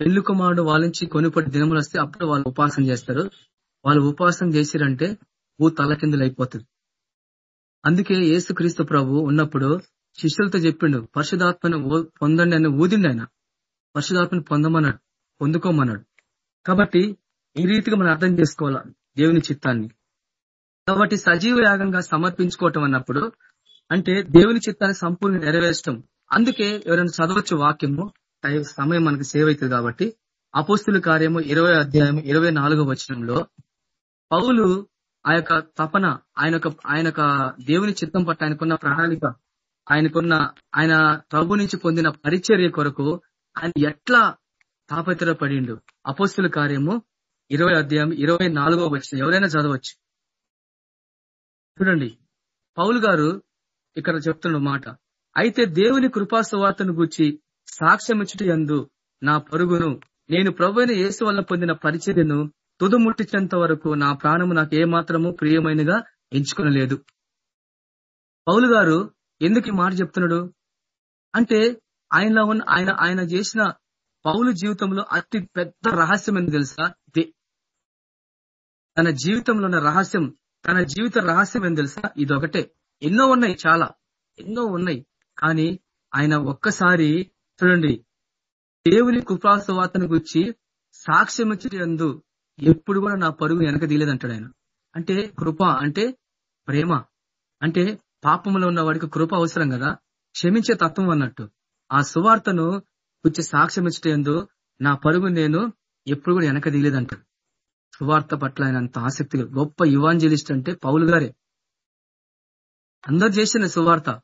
పెళ్ళి కుమారుడు వాళ్ళ నుంచి కొనుపడి దినములు వస్తే అప్పుడు వాళ్ళు ఉపవాసం చేస్తారు. వాళ్ళు ఉపవాసం చేసిరంటే భూ తలకిందులు అయిపోతుంది అందుకే యేసుక్రీస్తు ప్రభు ఉన్నప్పుడు శిష్యులతో చెప్పిండు పరిశుధాత్మను పొందండి అని ఊదిండి ఆయన. పరిశుధాత్మను పొందమన్నాడు పొందుకోమన్నాడు. కాబట్టి ఈ రీతిగా మనం అర్థం చేసుకోవాలా దేవుని చిత్తాన్ని? కాబట్టి సజీవ యాగంగా సమర్పించుకోవటం అన్నప్పుడు అంటే దేవుని చిత్తాన్ని సంపూర్ణ నెరవేర్చడం అందుకే ఎవరైనా చదవచ్చు వాక్యము సమయం మనకు సేవ్ అవుతుంది కాబట్టి అపోస్తుల కార్యము ఇరవై అధ్యాయం ఇరవై నాలుగో వచనంలో పౌలు ఆ యొక్క తపన ఆయన ఆయన దేవుని చిత్తం పట్ల ఆయనకున్న ప్రణాళిక ఆయనకున్న ఆయన ప్రభు నుంచి పొందిన పరిచర్య కొరకు ఆయన ఎట్లా తాపత్రపడిండు అపోస్తుల కార్యము ఇరవై అధ్యాయం ఇరవై నాలుగో వచ్చిన ఎవరైనా చదవచ్చు. చూడండి. పౌలు గారు ఇక్కడ చెప్తున్న మాట. అయితే దేవుని కృపాసువార్తను గూర్చి సాక్ష్యమిచ్చుట ఎందు నా పరుగును నేను ప్రభువైన యేసు వల్ల పొందిన పరిచర్యను తుదుముట్టించేంత వరకు నా ప్రాణము నాకు ఏమాత్రము ప్రియమైనగా ఎంచుకునలేదు. పౌలు గారు ఎందుకు ఈ మాట చెప్తున్నాడు? అంటే ఆయనలో ఉన్న ఆయన ఆయన చేసిన పౌలు జీవితంలో అతి పెద్ద రహస్యం ఏంది తెలుసా? ఇదే. తన జీవితంలో ఉన్న రహస్యం తన జీవిత రహస్యం ఏం తెలుసా? ఇదొకటే. ఎన్నో ఉన్నాయి చాలా. ఎన్నో ఉన్నాయి. కానీ ఆయన ఒక్కసారి చూడండి దేవుని కృపాసువార్తను గురించి సాక్ష్యం ఇచ్చినందు ఎప్పుడు కూడా నా పరుగు వెనక తీయలేదంటాడు ఆయన. అంటే కృప అంటే ప్రేమ. అంటే పాపంలో ఉన్న వాడికి కృప అవసరం కదా? క్షమించే తత్వం అన్నట్టు. ఆ సువార్తను గురించి సాక్ష్యం ఇచ్చేందు నా పరుగు నేను ఎప్పుడు కూడా వెనక దిగలేదంటాడు సువార్త పట్ల ఆయన అంత ఆసక్తి గొప్ప యువాంజలిస్ట్ అంటే పౌలు గారే. అందరు చేసిన సువార్త.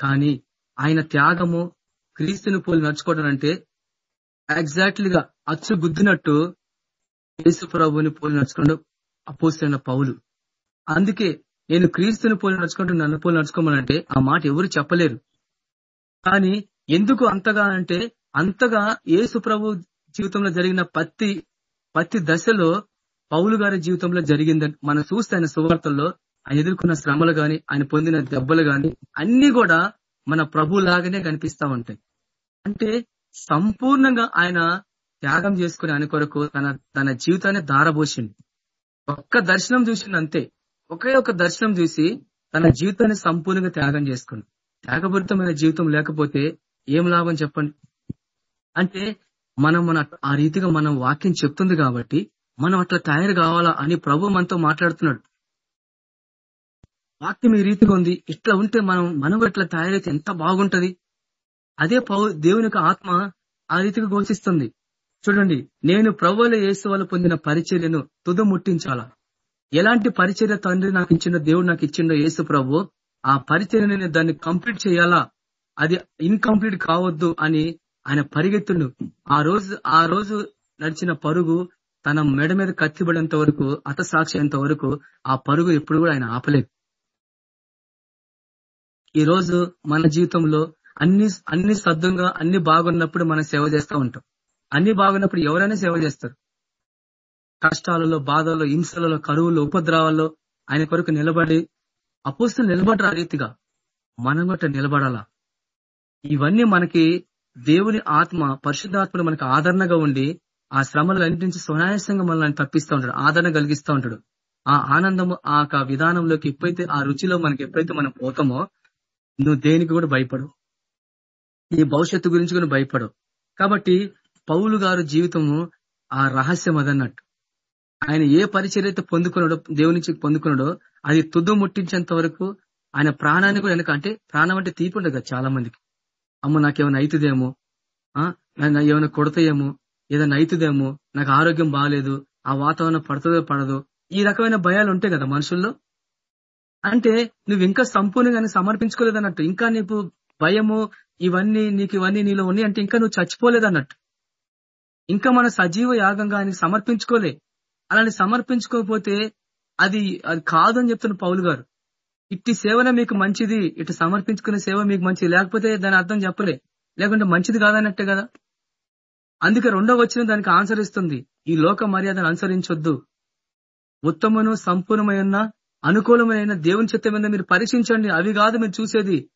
కానీ ఆయన త్యాగము క్రీస్తుని పోలి నడుచుకోవడం అంటే ఎగ్జాక్ట్లీగా అచ్చు గుద్దినట్టు యేసు ప్రభుని పోలి నడుచుకోవడం అపోసిన పౌలు. అందుకే నేను క్రీస్తుని పోలి నడుచుకుంటూ నన్ను పోలి నడుచుకోమనంటే ఆ మాట ఎవరు చెప్పలేరు. కానీ ఎందుకు అంతగా అంటే అంతగా ఏసు ప్రభు జీవితంలో జరిగిన ప్రతి ప్రతి దశలో పౌలు గారి జీవితంలో జరిగిందని మనం చూస్తే ఆయన సువార్తల్లో ఆయన ఎదుర్కొన్న శ్రమలు గాని ఆయన పొందిన దెబ్బలు గాని అన్ని కూడా మన ప్రభులాగానే కనిపిస్తా ఉంటాయి. అంటే సంపూర్ణంగా ఆయన త్యాగం చేసుకుని ఆయన కొరకు తన తన జీవితాన్ని దారబోసింది ఒక్క దర్శనం చూసింది అంతే. ఒకే ఒక దర్శనం చూసి తన జీవితాన్ని సంపూర్ణంగా త్యాగం చేసుకుంది త్యాగపూరితమైన జీవితం లేకపోతే ఏం లాభం చెప్పండి? అంటే మనం మన ఆ రీతిగా మనం వాక్యం చెప్తుంది కాబట్టి మనం అట్లా తయారు కావాలా అని ప్రభు మనతో మాట్లాడుతున్నాడు. వాక్యం ఈ రీతిగా ఉంది. ఇట్లా ఉంటే మనం మనం ఇట్లా తయారైతే ఎంత బాగుంటది? అదే పౌ దేవుని ఆత్మ ఆ రీతిగా ఘోషిస్తుంది. చూడండి నేను ప్రభువుల యేసు పొందిన పరిచర్యను తుద ముట్టించాలా ఎలాంటి పరిచర్య తండ్రి నాకు ఇచ్చిండో దేవుడు నాకు ఇచ్చిండో యేసు ప్రభు ఆ పరిచర్య నేను దాన్ని కంప్లీట్ చేయాలా? అది ఇన్కంప్లీట్ కావద్దు అని ఆయన పరిగెత్తుండు. ఆ రోజు ఆ రోజు నడిచిన పరుగు తన మెడ మీద కత్తిబడేంత వరకు అతసాక్షి అంత వరకు ఆ పరుగు ఎప్పుడు కూడా ఆయన ఆపలేదు. ఈ రోజు మన జీవితంలో అన్ని అన్ని సద్దంగా అన్ని బాగున్నప్పుడు మనం సేవ చేస్తూ ఉంటాం. అన్ని బాగున్నప్పుడు ఎవరైనా సేవ చేస్తారు. కష్టాలలో బాధల్లో హింసలలో కరువులో ఉపద్రవాల్లో ఆయన కొరకు నిలబడి అపోస్తులు నిలబడరు ఆ రీతిగా? మనం గట్ట నిలబడాలా? ఇవన్నీ మనకి దేవుని ఆత్మ పరిశుద్ధాత్మను మనకి ఆదరణగా ఉండి ఆ శ్రమలు అన్నింటి సునాయాసంగా మనల్ని తప్పిస్తూ ఉంటాడు ఆదరణ కలిగిస్తూ ఉంటాడు. ఆ ఆనందము ఆ విధానంలోకి ఎప్పుడైతే ఆ రుచిలో మనకి ఎప్పుడైతే మనం పోతామో నువ్వు దేనికి కూడా భయపడు ఈ భవిష్యత్తు గురించి కూడా భయపడవు. కాబట్టి పౌలు గారు జీవితము ఆ రహస్యం అదన్నట్టు. ఆయన ఏ పరిచర్య అయితే పొందుకున్నాడో దేవుని నుంచి పొందుకున్నాడో అది తుద్దు ముట్టించేంత వరకు ఆయన ప్రాణాన్ని కూడా వెనక అంటే ప్రాణం అంటే తీపి ఉండదు కదా చాలా మందికి అమ్మ నాకేమైనా అవుతుందేమో? ఆ? నన్ను ఏమైనా కొడతాయేమో? ఏదైనా అవుతుందేమో? నాకు ఆరోగ్యం బాగాలేదు. ఆ వాతావరణం పడుతుందో పడదో? ఈ రకమైన భయాలు ఉంటాయి కదా మనుషుల్లో. అంటే నువ్వు ఇంకా సంపూర్ణంగా సమర్పించుకోలేదన్నట్టు. ఇంకా నీకు భయము ఇవన్నీ నీకు ఇవన్నీ నీలో ఉన్నాయి అంటే ఇంకా నువ్వు చచ్చిపోలేదన్నట్టు. ఇంకా మన సజీవ యాగంగా ఆయనకి సమర్పించుకోలే. అలాంటి సమర్పించుకోకపోతే అది అది కాదు అని చెప్తున్న పౌలు గారు. ఇట్టి సేవనే మీకు మంచిది ఇటు సమర్పించుకునే సేవ మీకు మంచిది. లేకపోతే దాని అర్థం చెప్పలే. లేకుంటే మంచిది కాదన్నట్టే కదా. అందుకే రెండో వచ్చిన దానికి ఆన్సర్ ఇస్తుంది. ఈ లోక మర్యాదను అనుసరించొద్దు. ఉత్తమను సంపూర్ణమైన అనుకూలమైన దేవుని చిత్తం మీద మీరు పరీక్షించండి. అవి కాదు మీరు చూసేది.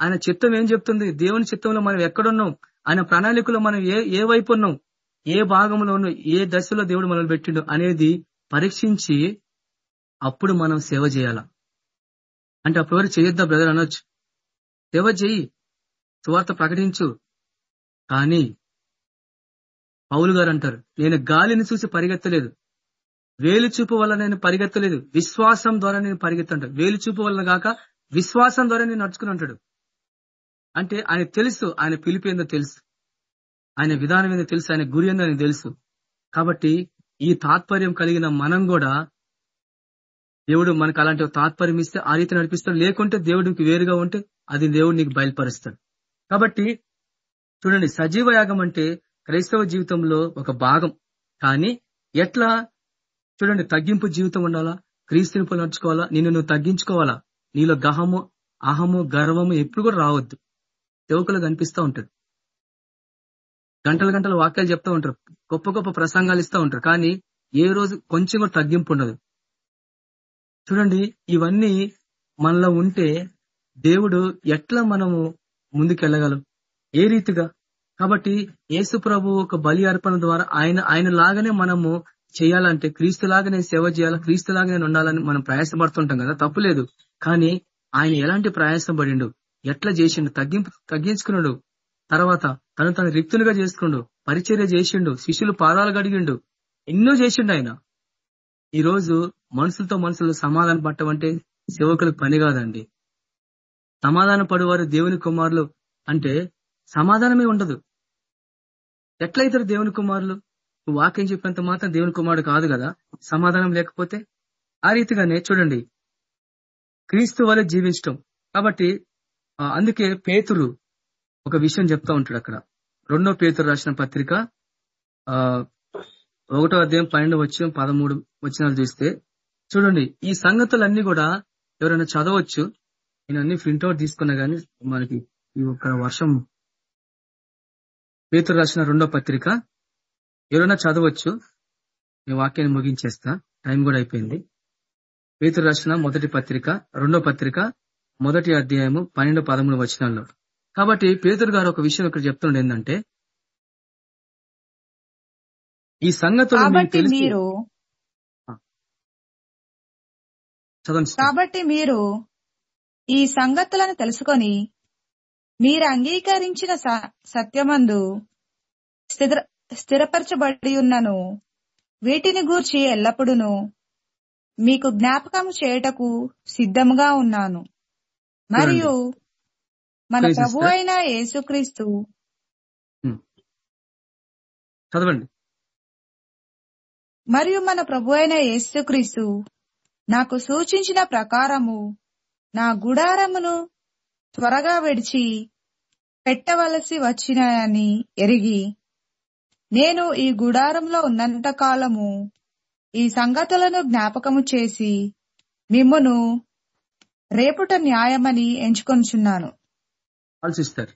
ఆయన చిత్తం ఏం చెప్తుంది? దేవుని చిత్తంలో మనం ఎక్కడున్నాం? ఆయన ప్రణాళికలో మనం ఏ ఏ వైపు ఉన్నాం? ఏ భాగంలోనూ ఏ దశలో దేవుడు మనల్ని పెట్టిండు అనేది పరీక్షించి అప్పుడు మనం సేవ చేయాల. అంటే అప్పుడు చేయొద్దా బ్రదర్ అనొచ్చు. సేవ చెయ్యి సువార్త ప్రకటించు. కానీ పౌలు గారు అంటారు నేను గాలిని చూసి పరిగెత్తలేదు. వేలు చూపు వల్ల నేను పరిగెత్తలేదు. విశ్వాసం ద్వారా నేను పరిగెత్తంటాడు వేలు చూపు వల్ల కాక విశ్వాసం ద్వారా నేను నడుచుకుని అంటాడు. అంటే ఆయన తెలుసు ఆయన పిలిపి తెలుసు. ఆయన విధానం ఏందో తెలుసు ఆయన గురి ఏందో ఆయనకు తెలుసు. కాబట్టి ఈ తాత్పర్యం కలిగిన మనం కూడా దేవుడు మనకు అలాంటి తాత్పర్యం ఇస్తే ఆ రీతి నడిపిస్తాడు. లేకుంటే దేవుడికి వేరుగా ఉంటే అది దేవుడు నీకు బయలుపరుస్తాడు. కాబట్టి చూడండి సజీవ యాగం అంటే క్రైస్తవ జీవితంలో ఒక భాగం. కానీ ఎట్లా? చూడండి తగ్గింపు జీవితం ఉండాలా? క్రీస్తునిపులు నడుచుకోవాలా? నిన్ను నువ్వు తగ్గించుకోవాలా? నీలో గహము అహము గర్వము ఎప్పుడు కూడా రావద్దు. సేవకులు కనిపిస్తూ ఉంటాడు గంటల గంటల వాక్యాలు చెప్తూ ఉంటారు. గొప్ప గొప్ప ప్రసంగాలు ఇస్తూ ఉంటారు. కానీ ఏ రోజు కొంచెం కూడా తగ్గింపు ఉండదు. చూడండి ఇవన్నీ మనలో ఉంటే దేవుడు ఎట్లా మనము ముందుకెళ్ళగలం? ఏ రీతిగా? కాబట్టి యేసు ప్రభు ఒక బలి అర్పణ ద్వారా ఆయన ఆయన లాగానే మనము చేయాలంటే క్రీస్తు లాగానే సేవ చేయాలి క్రీస్తు లాగానే ఉండాలని మనం ప్రయాసపడుతుంటాం కదా? తప్పులేదు కానీ ఆయన ఎలాంటి ప్రయాసం పడిండు ఎట్లా చేసిండు? తగ్గింపు తగ్గించుకున్నాడు. తర్వాత తను తను రిక్తులుగా చేసుకుండు పరిచర్య చేసిండు శిష్యులు పాదాలు గడిగిండు ఎన్నో చేసిండు ఆయన. ఈ రోజు మనుషులతో మనుషులు సమాధానం అంటే సేవకులకు పని కాదండి. సమాధాన పడువారు దేవుని కుమారులు అంటే సమాధానమే ఉండదు. ఎట్లయితారు దేవుని కుమారులు? నువ్వు వాక్యం చెప్పినంత మాత్రం దేవుని కుమారుడు కాదు కదా. సమాధానం లేకపోతే ఆ రీతిగానే చూడండి. క్రీస్తు వల్ల జీవించటం. కాబట్టి అందుకే పేతురు ఒక విషయం చెప్తా ఉంటాడు అక్కడ. రెండో పేతురు రాసిన పత్రిక ఆ ఒకటో అధ్యాయం పన్నెండు వచ్చిన పదమూడు వచ్చినాలు చూస్తే చూడండి ఈ సంగతులన్నీ కూడా ఎవరైనా చదవచ్చు. నేను అన్ని ప్రింట్అవుట్ తీసుకున్నా గానీ మనకి ఈ ఒక వర్షం. పేతురు రాసిన రెండో పత్రిక ఎవరైనా చదవచ్చు. నేను వాక్యాన్ని ముగించేస్తా. టైం కూడా అయిపోయింది. పేతురు రాసిన మొదటి పత్రిక రెండో పత్రిక మొదటి అధ్యాయము పన్నెండు పదమూడు వచనాల్లో. కాబట్టి పేతురు గారు ఒక విషయం ఇక్కడ చెప్తుండే ఏంటంటే ఈ సంగతులు మీరు. కాబట్టి మీరు ఈ సంగతులను తెలుసుకొని మీరు అంగీకరించిన సత్యమందు స్థిర స్థిరపరచబడి ఉన్నను వీటిని గూర్చి ఎల్లప్పుడూ మీకు జ్ఞాపకం చేయుటకు సిద్ధముగా ఉన్నాను. మరియు మన ప్రభు. అయిన యేసుక్రీస్తు. చదవండి. మరియు మన ప్రభు అయిన యేసుక్రీస్తు నాకు సూచించిన ప్రకారము నా గుడారమును త్వరగా విడిచి పెట్టవలసి వచ్చినని ఎరిగి నేను ఈ గుడారంలో ఉన్నంత కాలము ఈ సంగతులను జ్ఞాపకము చేసి మిమ్మును రేపుట న్యాయమని ఎంచుకొనుచున్నాను ఆలోచిస్తారు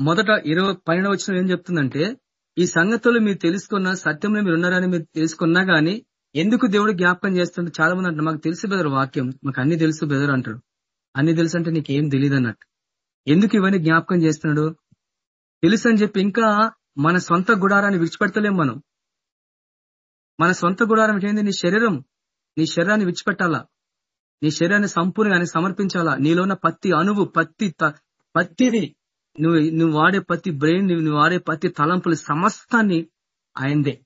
మొదట ఇరవై పన్నెండు వచ్చిన ఏం చెప్తుందంటే ఈ సంగతులు మీరు తెలుసుకున్న సత్యంలో మీరు ఉన్నారని మీరు తెలుసుకున్నా గానీ ఎందుకు దేవుడు జ్ఞాపకం చేస్తుంటే చాలా మంది అంటారు. మాకు తెలుసు బెదరు వాక్యం. మాకు అన్ని తెలుసు బెదరు అంటాడు. అన్ని తెలుసు అంటే నీకేం తెలియదు అన్నట్టు. ఎందుకు ఇవన్నీ జ్ఞాపకం చేస్తున్నాడు? తెలుసు అని చెప్పి ఇంకా మన సొంత గుడారాన్ని విడిచిపెడతలేం మనం. మన సొంత గుడారం ఏంటి నీ శరీరం. నీ శరీరాన్ని విడిచిపెట్టాలా? నీ శరీరాన్ని సంపూర్ణంగా సమర్పించాలా? నీలో ఉన్న ప్రతి అణువు ప్రతి త- ప్రతిది నువ్వు నువ్వు వాడే ప్రతి బ్రెయిన్ నువ్వు వాడే ప్రతి తలంపులు సమస్తాన్ని ఆయనదే.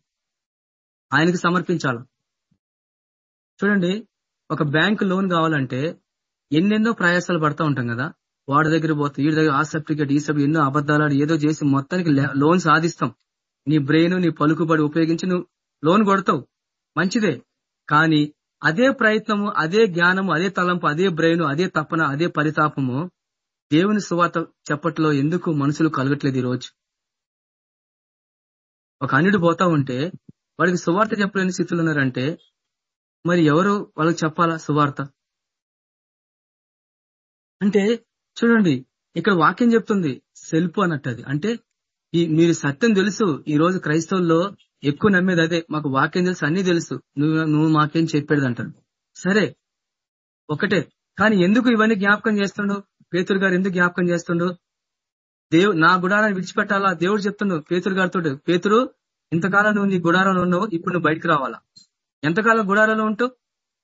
ఆయనకి సమర్పించాల? చూడండి ఒక బ్యాంక్ లోన్ కావాలంటే ఎన్నెన్నో ప్రయాసాలు పడతా ఉంటాం కదా? వాడి దగ్గర పోతే వీడి దగ్గర ఆ సర్టిఫికేట్ ఈ సబ్ ఎన్నో అబద్ధాలు ఏదో చేసి మొత్తానికి లోన్ సాధిస్తాం. నీ బ్రెయిన్ నీ పలుకుబడి ఉపయోగించి నువ్వు లోన్ కొడతావు. మంచిదే. కానీ అదే ప్రయత్నము అదే జ్ఞానము అదే తలంపు అదే బ్రెయిన్ అదే తపన అదే పరితాపము దేవుని సువార్త చెప్పట్లో ఎందుకు మనుషులు కలగట్లేదు ఈ రోజు ఒక అన్యుడు పోతా ఉంటే వాడికి సువార్త చెప్పలేని స్థితులు ఉన్నారంటే మరి ఎవరు వాళ్ళకి చెప్పాలా సువార్త? అంటే చూడండి ఇక్కడ వాక్యం చెప్తుంది సెల్ఫ్ అన్నట్టు అది. అంటే ఈ మీరు సత్యం తెలుసు ఈ రోజు క్రైస్తవుల్లో ఎక్కువ నమ్మేది అదే. మాకు వాక్యం తెలుసు అన్ని తెలుసు. నువ్వు నువ్వు మాకేం చెప్పేది అంటారు సరే ఒకటే. కానీ ఎందుకు ఇవన్నీ జ్ఞాపకం చేస్తుండు? పేతురు గారు ఎందుకు జ్ఞాపకం చేస్తుండు? దేవు నా గుడారాన్ని విడిచిపెట్టాలా? దేవుడు చెప్తుండు పేతురు గారితో పేతురు ఇంతకాలం నువ్వు నీ గుడారంలో ఉన్నావు ఇప్పుడు నువ్వు బయటకు రావాలా? ఎంతకాలం గుడారంలో ఉంటూ?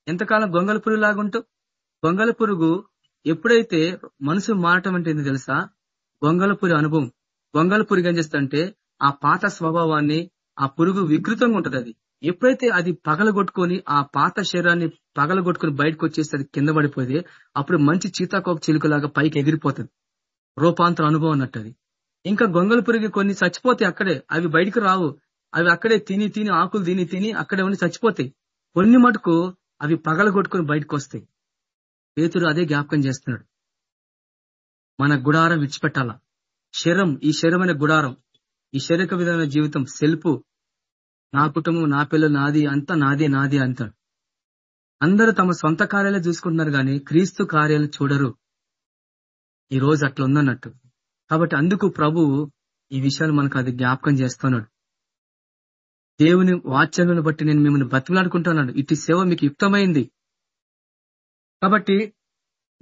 ఎంతకాలం గొంగల పురుగు లాగుంటావు గొంగల పురుగు ఎప్పుడైతే మనసు మారటం అంటే ఏంది తెలుసా? గొంగల పురి అనుభవం. గొంగల పురుగు ఏం చేస్తంటే ఆ పాత స్వభావాన్ని ఆ పురుగు వికృతంగా ఉంటది అది. ఎప్పుడైతే అది పగలగొట్టుకొని ఆ పాత శరీరాన్ని పగలగొట్టుకుని బయటకు వచ్చేసి అది కింద పడిపోతే అప్పుడు మంచి చీతాకోక చిలుకలాగా పైకి ఎగిరిపోతుంది. రూపాంతర అనుభవం అన్నట్టు అది. ఇంకా గొంగల పురుగు కొన్ని చచ్చిపోతాయి అక్కడే. అవి బయటకు రావు. అవి అక్కడే తిని తిని ఆకులు తిని తిని అక్కడే ఉండి చచ్చిపోతాయి. కొన్ని మటుకు అవి పగలగొట్టుకుని బయటకు వస్తాయి. పేతుడు అదే జ్ఞాపకం చేస్తున్నాడు. మన గుడారం విడిచిపెట్టాలా? శరం ఈ శరమైన గుడారం ఈ శరీరక విధమైన జీవితం సెల్ఫ్ నా కుటుంబం నా పిల్లలు నాది అంతా నాదే నాది అంటాడు. అందరూ తమ సొంత కార్యాలే చూసుకుంటున్నారు కానీ క్రీస్తు కార్యాలు చూడరు. ఈ రోజు అట్లా ఉందన్నట్టు. కాబట్టి అందుకు ప్రభువు ఈ విషయాలు మనకు అది జ్ఞాపకం చేస్తున్నాడు. దేవుని వాచ్యాలను బట్టి నేను మిమ్మల్ని బతిమలాడుకుంటున్నాను. ఇటు సేవ మీకు యుక్తమైంది. కాబట్టి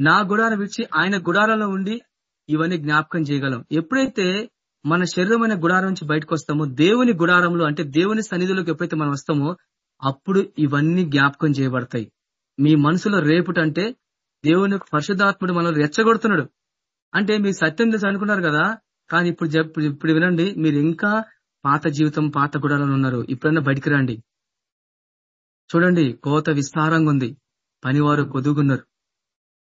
నా గుడారం ఇచ్చి ఆయన గుడారంలో ఉండి ఇవన్నీ జ్ఞాపకం చేయగలం. ఎప్పుడైతే మన శరీరమైన గుడారం నుంచి బయటకు వస్తామో. దేవుని గుడారంలో అంటే దేవుని సన్నిధిలోకి ఎప్పుడైతే మనం వస్తామో అప్పుడు ఇవన్నీ జ్ఞాపకం చేయబడతాయి. మీ మనసులో రేపుటంటే దేవుని పరిశుద్ధాత్ముడు మనల్ని రెచ్చగొడుతున్నాడు. అంటే మీరు సత్యం తెలుసు అనుకున్నారు కదా కానీ ఇప్పుడు ఇప్పుడు వినండి మీరు ఇంకా పాత జీవితం పాత గుడాలను ఉన్నారు. ఇప్పుడన్నా బయటికి రండి. చూడండి కోత విస్తారంగా ఉంది. పనివారు కొదుగున్నారు.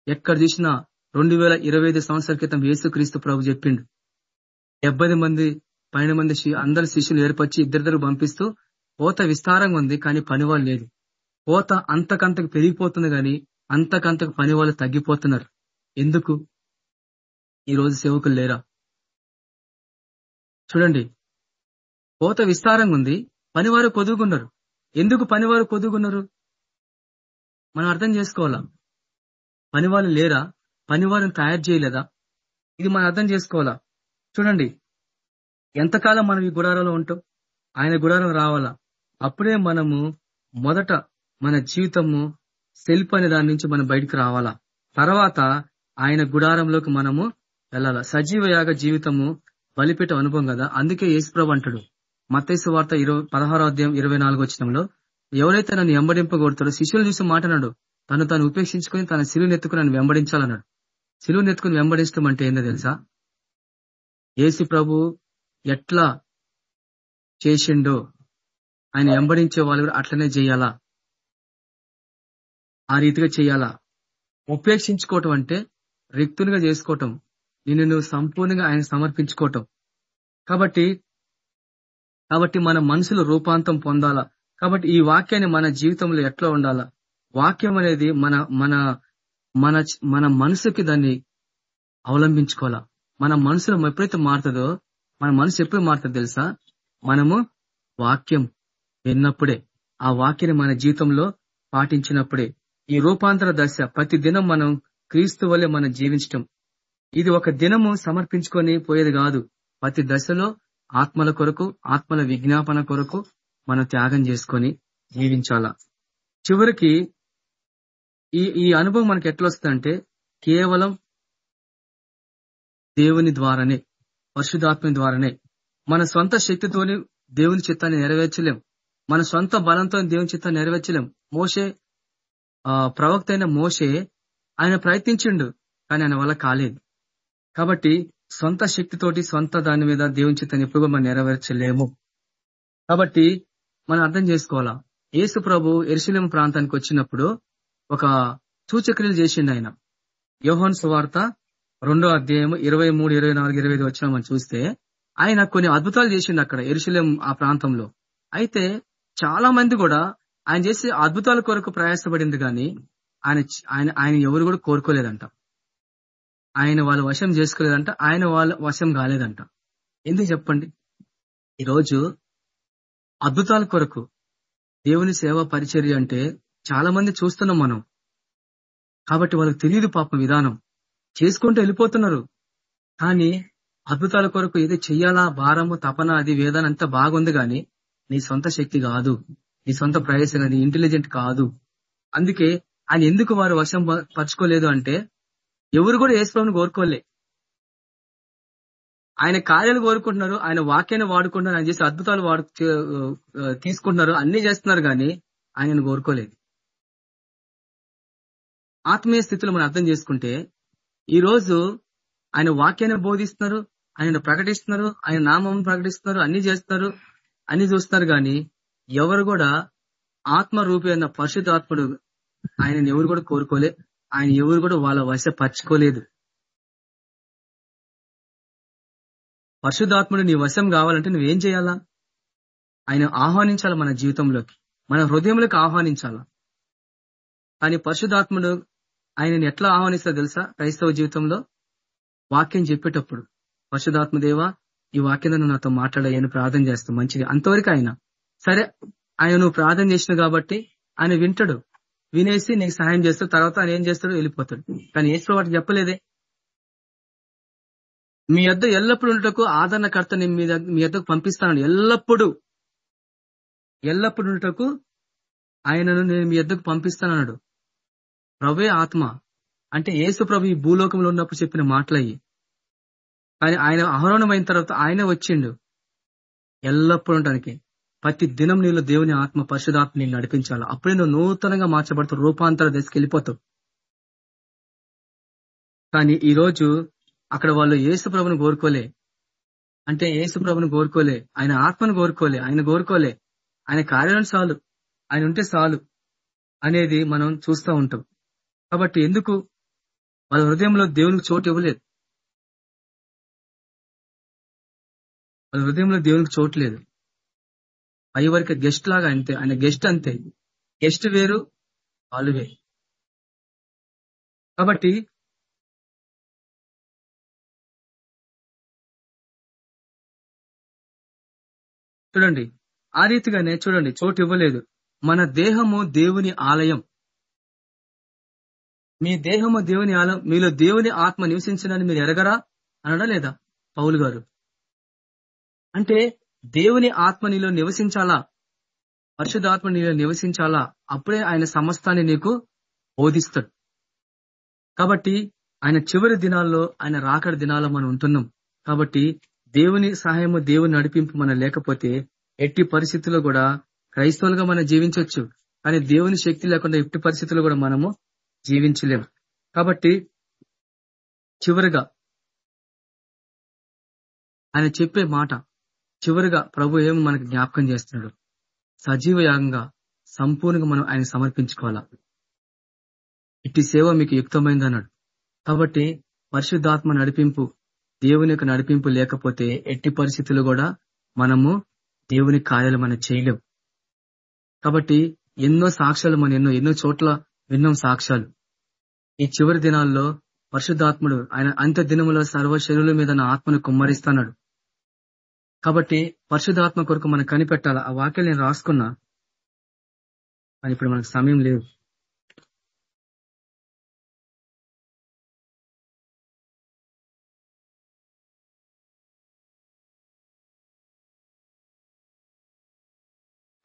ఎక్కడ చూసినా రెండు వేల ఇరవై ఐదు సంవత్సరాల క్రితం యేసుక్రీస్తు ప్రభు చెప్పిండు. డెబ్బై మంది పన్నెండు మంది శి- అందరు శిష్యులు ఏర్పరిచి ఇద్దరిద్దరు పంపిస్తూ కోత విస్తారంగా ఉంది కానీ పనివాళ్ళు లేదు కోత అంతకంతకు పెరిగిపోతుంది కానీ అంతకంతకు పనివాళ్ళు తగ్గిపోతున్నారు. ఎందుకు? ఈ రోజు సేవకులు లేరా? చూడండి. కోత విస్తారంగా ఉంది పనివారు కొదుగున్నారు ఎందుకు పనివారు కొదుగున్నారు మనం అర్థం చేసుకోవాలా? పనివాళ్ళు లేరా? పనివారిని తయారు చేయలేదా? ఇది మనం అర్థం చేసుకోవాలా? చూడండి. ఎంతకాలం మనం ఈ గుడారంలో ఉంటాం? ఆయన గుడారం రావాలా? అప్పుడే మనము మొదట మన జీవితము సెల్ఫ్ అనే దాని నుంచి మనం బయటికి రావాలా? తర్వాత ఆయన గుడారంలోకి మనము వెళ్ళాలా? సజీవ యాగ జీవితము బలిపెట్టే అనుభవం కదా? అందుకే యేసుప్రభు అంటాడు. మత్తైసు వార్త ఇరవై పదహారో అధ్యాయం ఇరవై నాలుగు వచ్చినంలో ఎవరైతే నన్ను వెంబడింపగొడతాడో శిష్యులు చూసి మాట్లాడాడు తను తాను ఉపేక్షించుకొని తన సిలువను ఎత్తుకుని నన్ను వెంబడించాలన్నాడు. సిలువను నెత్తుకుని వెంబడించడం అంటే ఏందో తెలుసా? యేసు ప్రభు ఎట్లా చేసిండో ఆయన వెంబడించే వాళ్ళు కూడా అట్లనే చేయాలా? ఆ రీతిగా చేయాలా? ఉపేక్షించుకోవటం అంటే రిక్తునిగా చేసుకోవటం నిన్ను నువ్వు సంపూర్ణంగా ఆయన సమర్పించుకోవటం. కాబట్టి కాబట్టి మన మనసులో రూపాంతం పొందాలా? కాబట్టి ఈ వాక్యాన్ని మన జీవితంలో ఎట్లా ఉండాలా? వాక్యం అనేది మన మన మన మన మనసుకి దాన్ని అవలంబించుకోవాలా? మన మనసులో ఎప్పుడైతే మారుతుందో మన మనసు ఎప్పుడు మారుతుంది తెలుసా? మనము వాక్యం విన్నప్పుడే ఆ వాక్యాన్ని మన జీవితంలో పాటించినప్పుడే ఈ రూపాంతర దశ ప్రతి దినం మనం క్రీస్తు వల్లే మనం జీవించటం. ఇది ఒక దినము సమర్పించుకొని పోయేది కాదు. ప్రతి దశలో ఆత్మల కొరకు ఆత్మల విజ్ఞాపన కొరకు మనం త్యాగం చేసుకొని జీవించాలా. చివరికి ఈ ఈ అనుభవం మనకి ఎట్లా వస్తుందంటే కేవలం దేవుని ద్వారానే పరిశుధాత్మ ద్వారానే మన సొంత శక్తితోని దేవుని చిత్తాన్ని నెరవేర్చలేం. మన సొంత బలంతో దేవుని చిత్తాన్ని నెరవేర్చలేం. మోసే ప్రవక్త అయిన మోసే ఆయన ప్రయత్నించిండు కానీ ఆయన వల్ల కాలేదు. కాబట్టి సొంత శక్తితోటి సొంత దాని మీద దేవుని చిత్తాన్ని ఎప్పుడు మనం నెరవేర్చలేము. కాబట్టి మనం అర్థం చేసుకోవాలా? యేసు ప్రభు ఎరుసలేం ప్రాంతానికి వచ్చినప్పుడు ఒక సూచక్రియలు చేసిండు ఆయన. యోహన్ సువార్త రెండో అధ్యాయం ఇరవై మూడు ఇరవై నాలుగు ఇరవై ఐదు వచ్చిన మనం చూస్తే ఆయన కొన్ని అద్భుతాలు చేసిండు అక్కడ ఎరుసలేం ఆ ప్రాంతంలో. అయితే చాలా మంది కూడా ఆయన చేసే అద్భుతాల కొరకు ప్రయాసపడింది కానీ ఆయన ఆయన ఆయన ఎవరు కూడా కోరుకోలేదంట. ఆయన వాళ్ళు వశం చేసుకోలేదంట ఆయన వాళ్ళ వశం కాలేదంట. ఎందుకు చెప్పండి? ఈరోజు అద్భుతాల కొరకు దేవుని సేవ పరిచర్య అంటే చాలా మంది చూస్తున్నాం మనం. కాబట్టి వాళ్ళకి తెలియదు పాప విధానం. చేసుకుంటూ వెళ్ళిపోతున్నారు. కానీ అద్భుతాల కొరకు ఏదో చెయ్యాలా భారము తపన అది వేదన అంతా బాగుంది గాని నీ సొంత శక్తి కాదు. నీ సొంత ప్రయోజనం నీ ఇంటెలిజెంట్ కాదు. అందుకే ఆయన ఎందుకు వారు వశం పరచుకోలేదు అంటే ఎవరు కూడా ఏసుప్రభుని కోరుకోలే. ఆయన కార్యాలు కోరుకుంటున్నారు ఆయన వాక్యాన్ని వాడుకుంటున్నారు ఆయన చేసే అద్భుతాలు వాడు తీసుకుంటున్నారు అన్ని చేస్తున్నారు కానీ ఆయనను కోరుకోలేదు. ఆత్మీయ స్థితిలో మనం అర్థం చేసుకుంటే ఈ రోజు ఆయన వాక్యాన్ని బోధిస్తున్నారు ఆయన ప్రకటిస్తున్నారు ఆయన నామం ప్రకటిస్తున్నారు అన్ని చేస్తున్నారు అన్ని చూస్తున్నారు కానీ ఎవరు కూడా ఆత్మ రూపి అన్న పరిశుద్ధాత్ముడు ఆయనని ఎవరు కూడా కోరుకోలే ఆయన ఎవరు కూడా వాళ్ళ వశపరచుకోలేదు. పరిశుద్ధాత్ముడు నీ వశం కావాలంటే నువ్వేం చేయాలా? ఆయన ఆహ్వానించాలి మన జీవితంలోకి? మన హృదయంలోకి ఆహ్వానించాలా? కానీ పరిశుధాత్ముడు ఆయనని ఎట్లా ఆహ్వానిస్తా తెలుసా? క్రైస్తవ జీవితంలో వాక్యం చెప్పేటప్పుడు పరిశుధాత్మ ఈ వాక్యాలను నాతో మాట్లాడాయని ప్రార్థన చేస్తాం మంచిగా అంతవరకు ఆయన సరే ఆయన నువ్వు ప్రార్థన చేసిన కాబట్టి ఆయన వింటాడు వినేసి నీకు సహాయం చేస్తాడు తర్వాత ఆయన ఏం చేస్తాడు వెళ్ళిపోతాడు. కానీ ఏసు వాటికి చెప్పలేదే. మీ యొద్ ఎల్లప్పుడు ఉండటకు ఆదరణకర్త నేను మీ మీ యొద్దకు పంపిస్తాను ఎల్లప్పుడూ ఎల్లప్పుడు ఉండటకు ఆయనను నేను మీ యొద్దకు పంపిస్తానన్నాడు. ప్రభే ఆత్మ. అంటే యేసు ప్రభు ఈ భూలోకంలో ఉన్నప్పుడు చెప్పిన మాటలయ్యి కానీ ఆయన ఆహరణమైన తర్వాత ఆయన వచ్చిండు. ఎల్లప్పుడు ఉండడానికి. ప్రతి దినం నీళ్ళు దేవుని ఆత్మ పరిశుధాత్మ నీళ్ళు నడిపించాలి. అప్పుడే నువ్వు నూతనంగా మార్చబడుతూ రూపాంతర దశకి వెళ్ళిపోతావు. కానీ ఈ రోజు అక్కడ వాళ్ళు యేసు ప్రభుని కోరుకోలే. అంటే యేసు ప్రభుని కోరుకోలే. ఆయన ఆత్మను కోరుకోలే. ఆయన కోరుకోలే. ఆయన కార్యాలను చాలు. ఆయన ఉంటే చాలు. అనేది మనం చూస్తూ ఉంటాం. కాబట్టి ఎందుకు? వాళ్ళ హృదయంలో దేవునికి చోటు ఇవ్వలేదు. వాళ్ళ హృదయంలో దేవునికి చోటు లేదు. అయ్యి వరకు గెస్ట్ లాగా అంతే ఆయన గెస్ట్ అంతే. గెస్ట్ వేరు వాళ్ళు వేరు. కాబట్టి చూడండి ఆ రీతిగానే చూడండి చోటు ఇవ్వలేదు. మన దేహము దేవుని ఆలయం. మీ దేహము దేవుని ఆలయం మీలో దేవుని ఆత్మ నివసించడానికి మీరు ఎరగరా అనడా లేదా? పౌలు గారు. అంటే దేవుని ఆత్మ నీలో నివసించాలా? పరిశుధాత్మ నీలో నివసించాలా? అప్పుడే ఆయన సమస్తాన్ని నీకు బోధిస్తాడు. కాబట్టి ఆయన చివరి దినాల్లో ఆయన రాకడ దినాల్లో మనం ఉంటున్నాం. కాబట్టి దేవుని సహాయము దేవుని నడిపింపు మనం లేకపోతే ఎట్టి పరిస్థితుల్లో కూడా క్రైస్తవులుగా మనం జీవించవచ్చు కానీ దేవుని శక్తి లేకుండా ఎట్టి పరిస్థితుల్లో కూడా మనము జీవించలేము కాబట్టి చివరిగా ఆయన చెప్పే మాట చివరిగా ప్రభు ఏమి మనకు జ్ఞాపకం చేస్తున్నాడు? సజీవ యాగంగా సంపూర్ణంగా మనం ఆయన సమర్పించుకోవాలా? ఇట్టి సేవ మీకు యుక్తమైంది అన్నాడు. కాబట్టి పరిశుద్ధాత్మ నడిపింపు దేవుని యొక్క నడిపింపు లేకపోతే ఎట్టి పరిస్థితులు కూడా మనము దేవుని కార్యాలు మనం చేయలేం కాబట్టి ఎన్నో సాక్ష్యాలు మనం ఎన్నో ఎన్నో చోట్ల విన్నాం సాక్ష్యాలు. ఈ చివరి దినాల్లో పరిశుద్ధాత్ముడు ఆయన అంత్య దినములో సర్వ శరీరుల మీద నా ఆత్మను కుమ్మరిస్తాడు కాబట్టి పరిశుధాత్మ కొరకు మనం కనిపెట్టాలి? ఆ వాక్యం నేను రాసుకున్నా. కానీ ఇప్పుడు మనకు సమయం లేదు.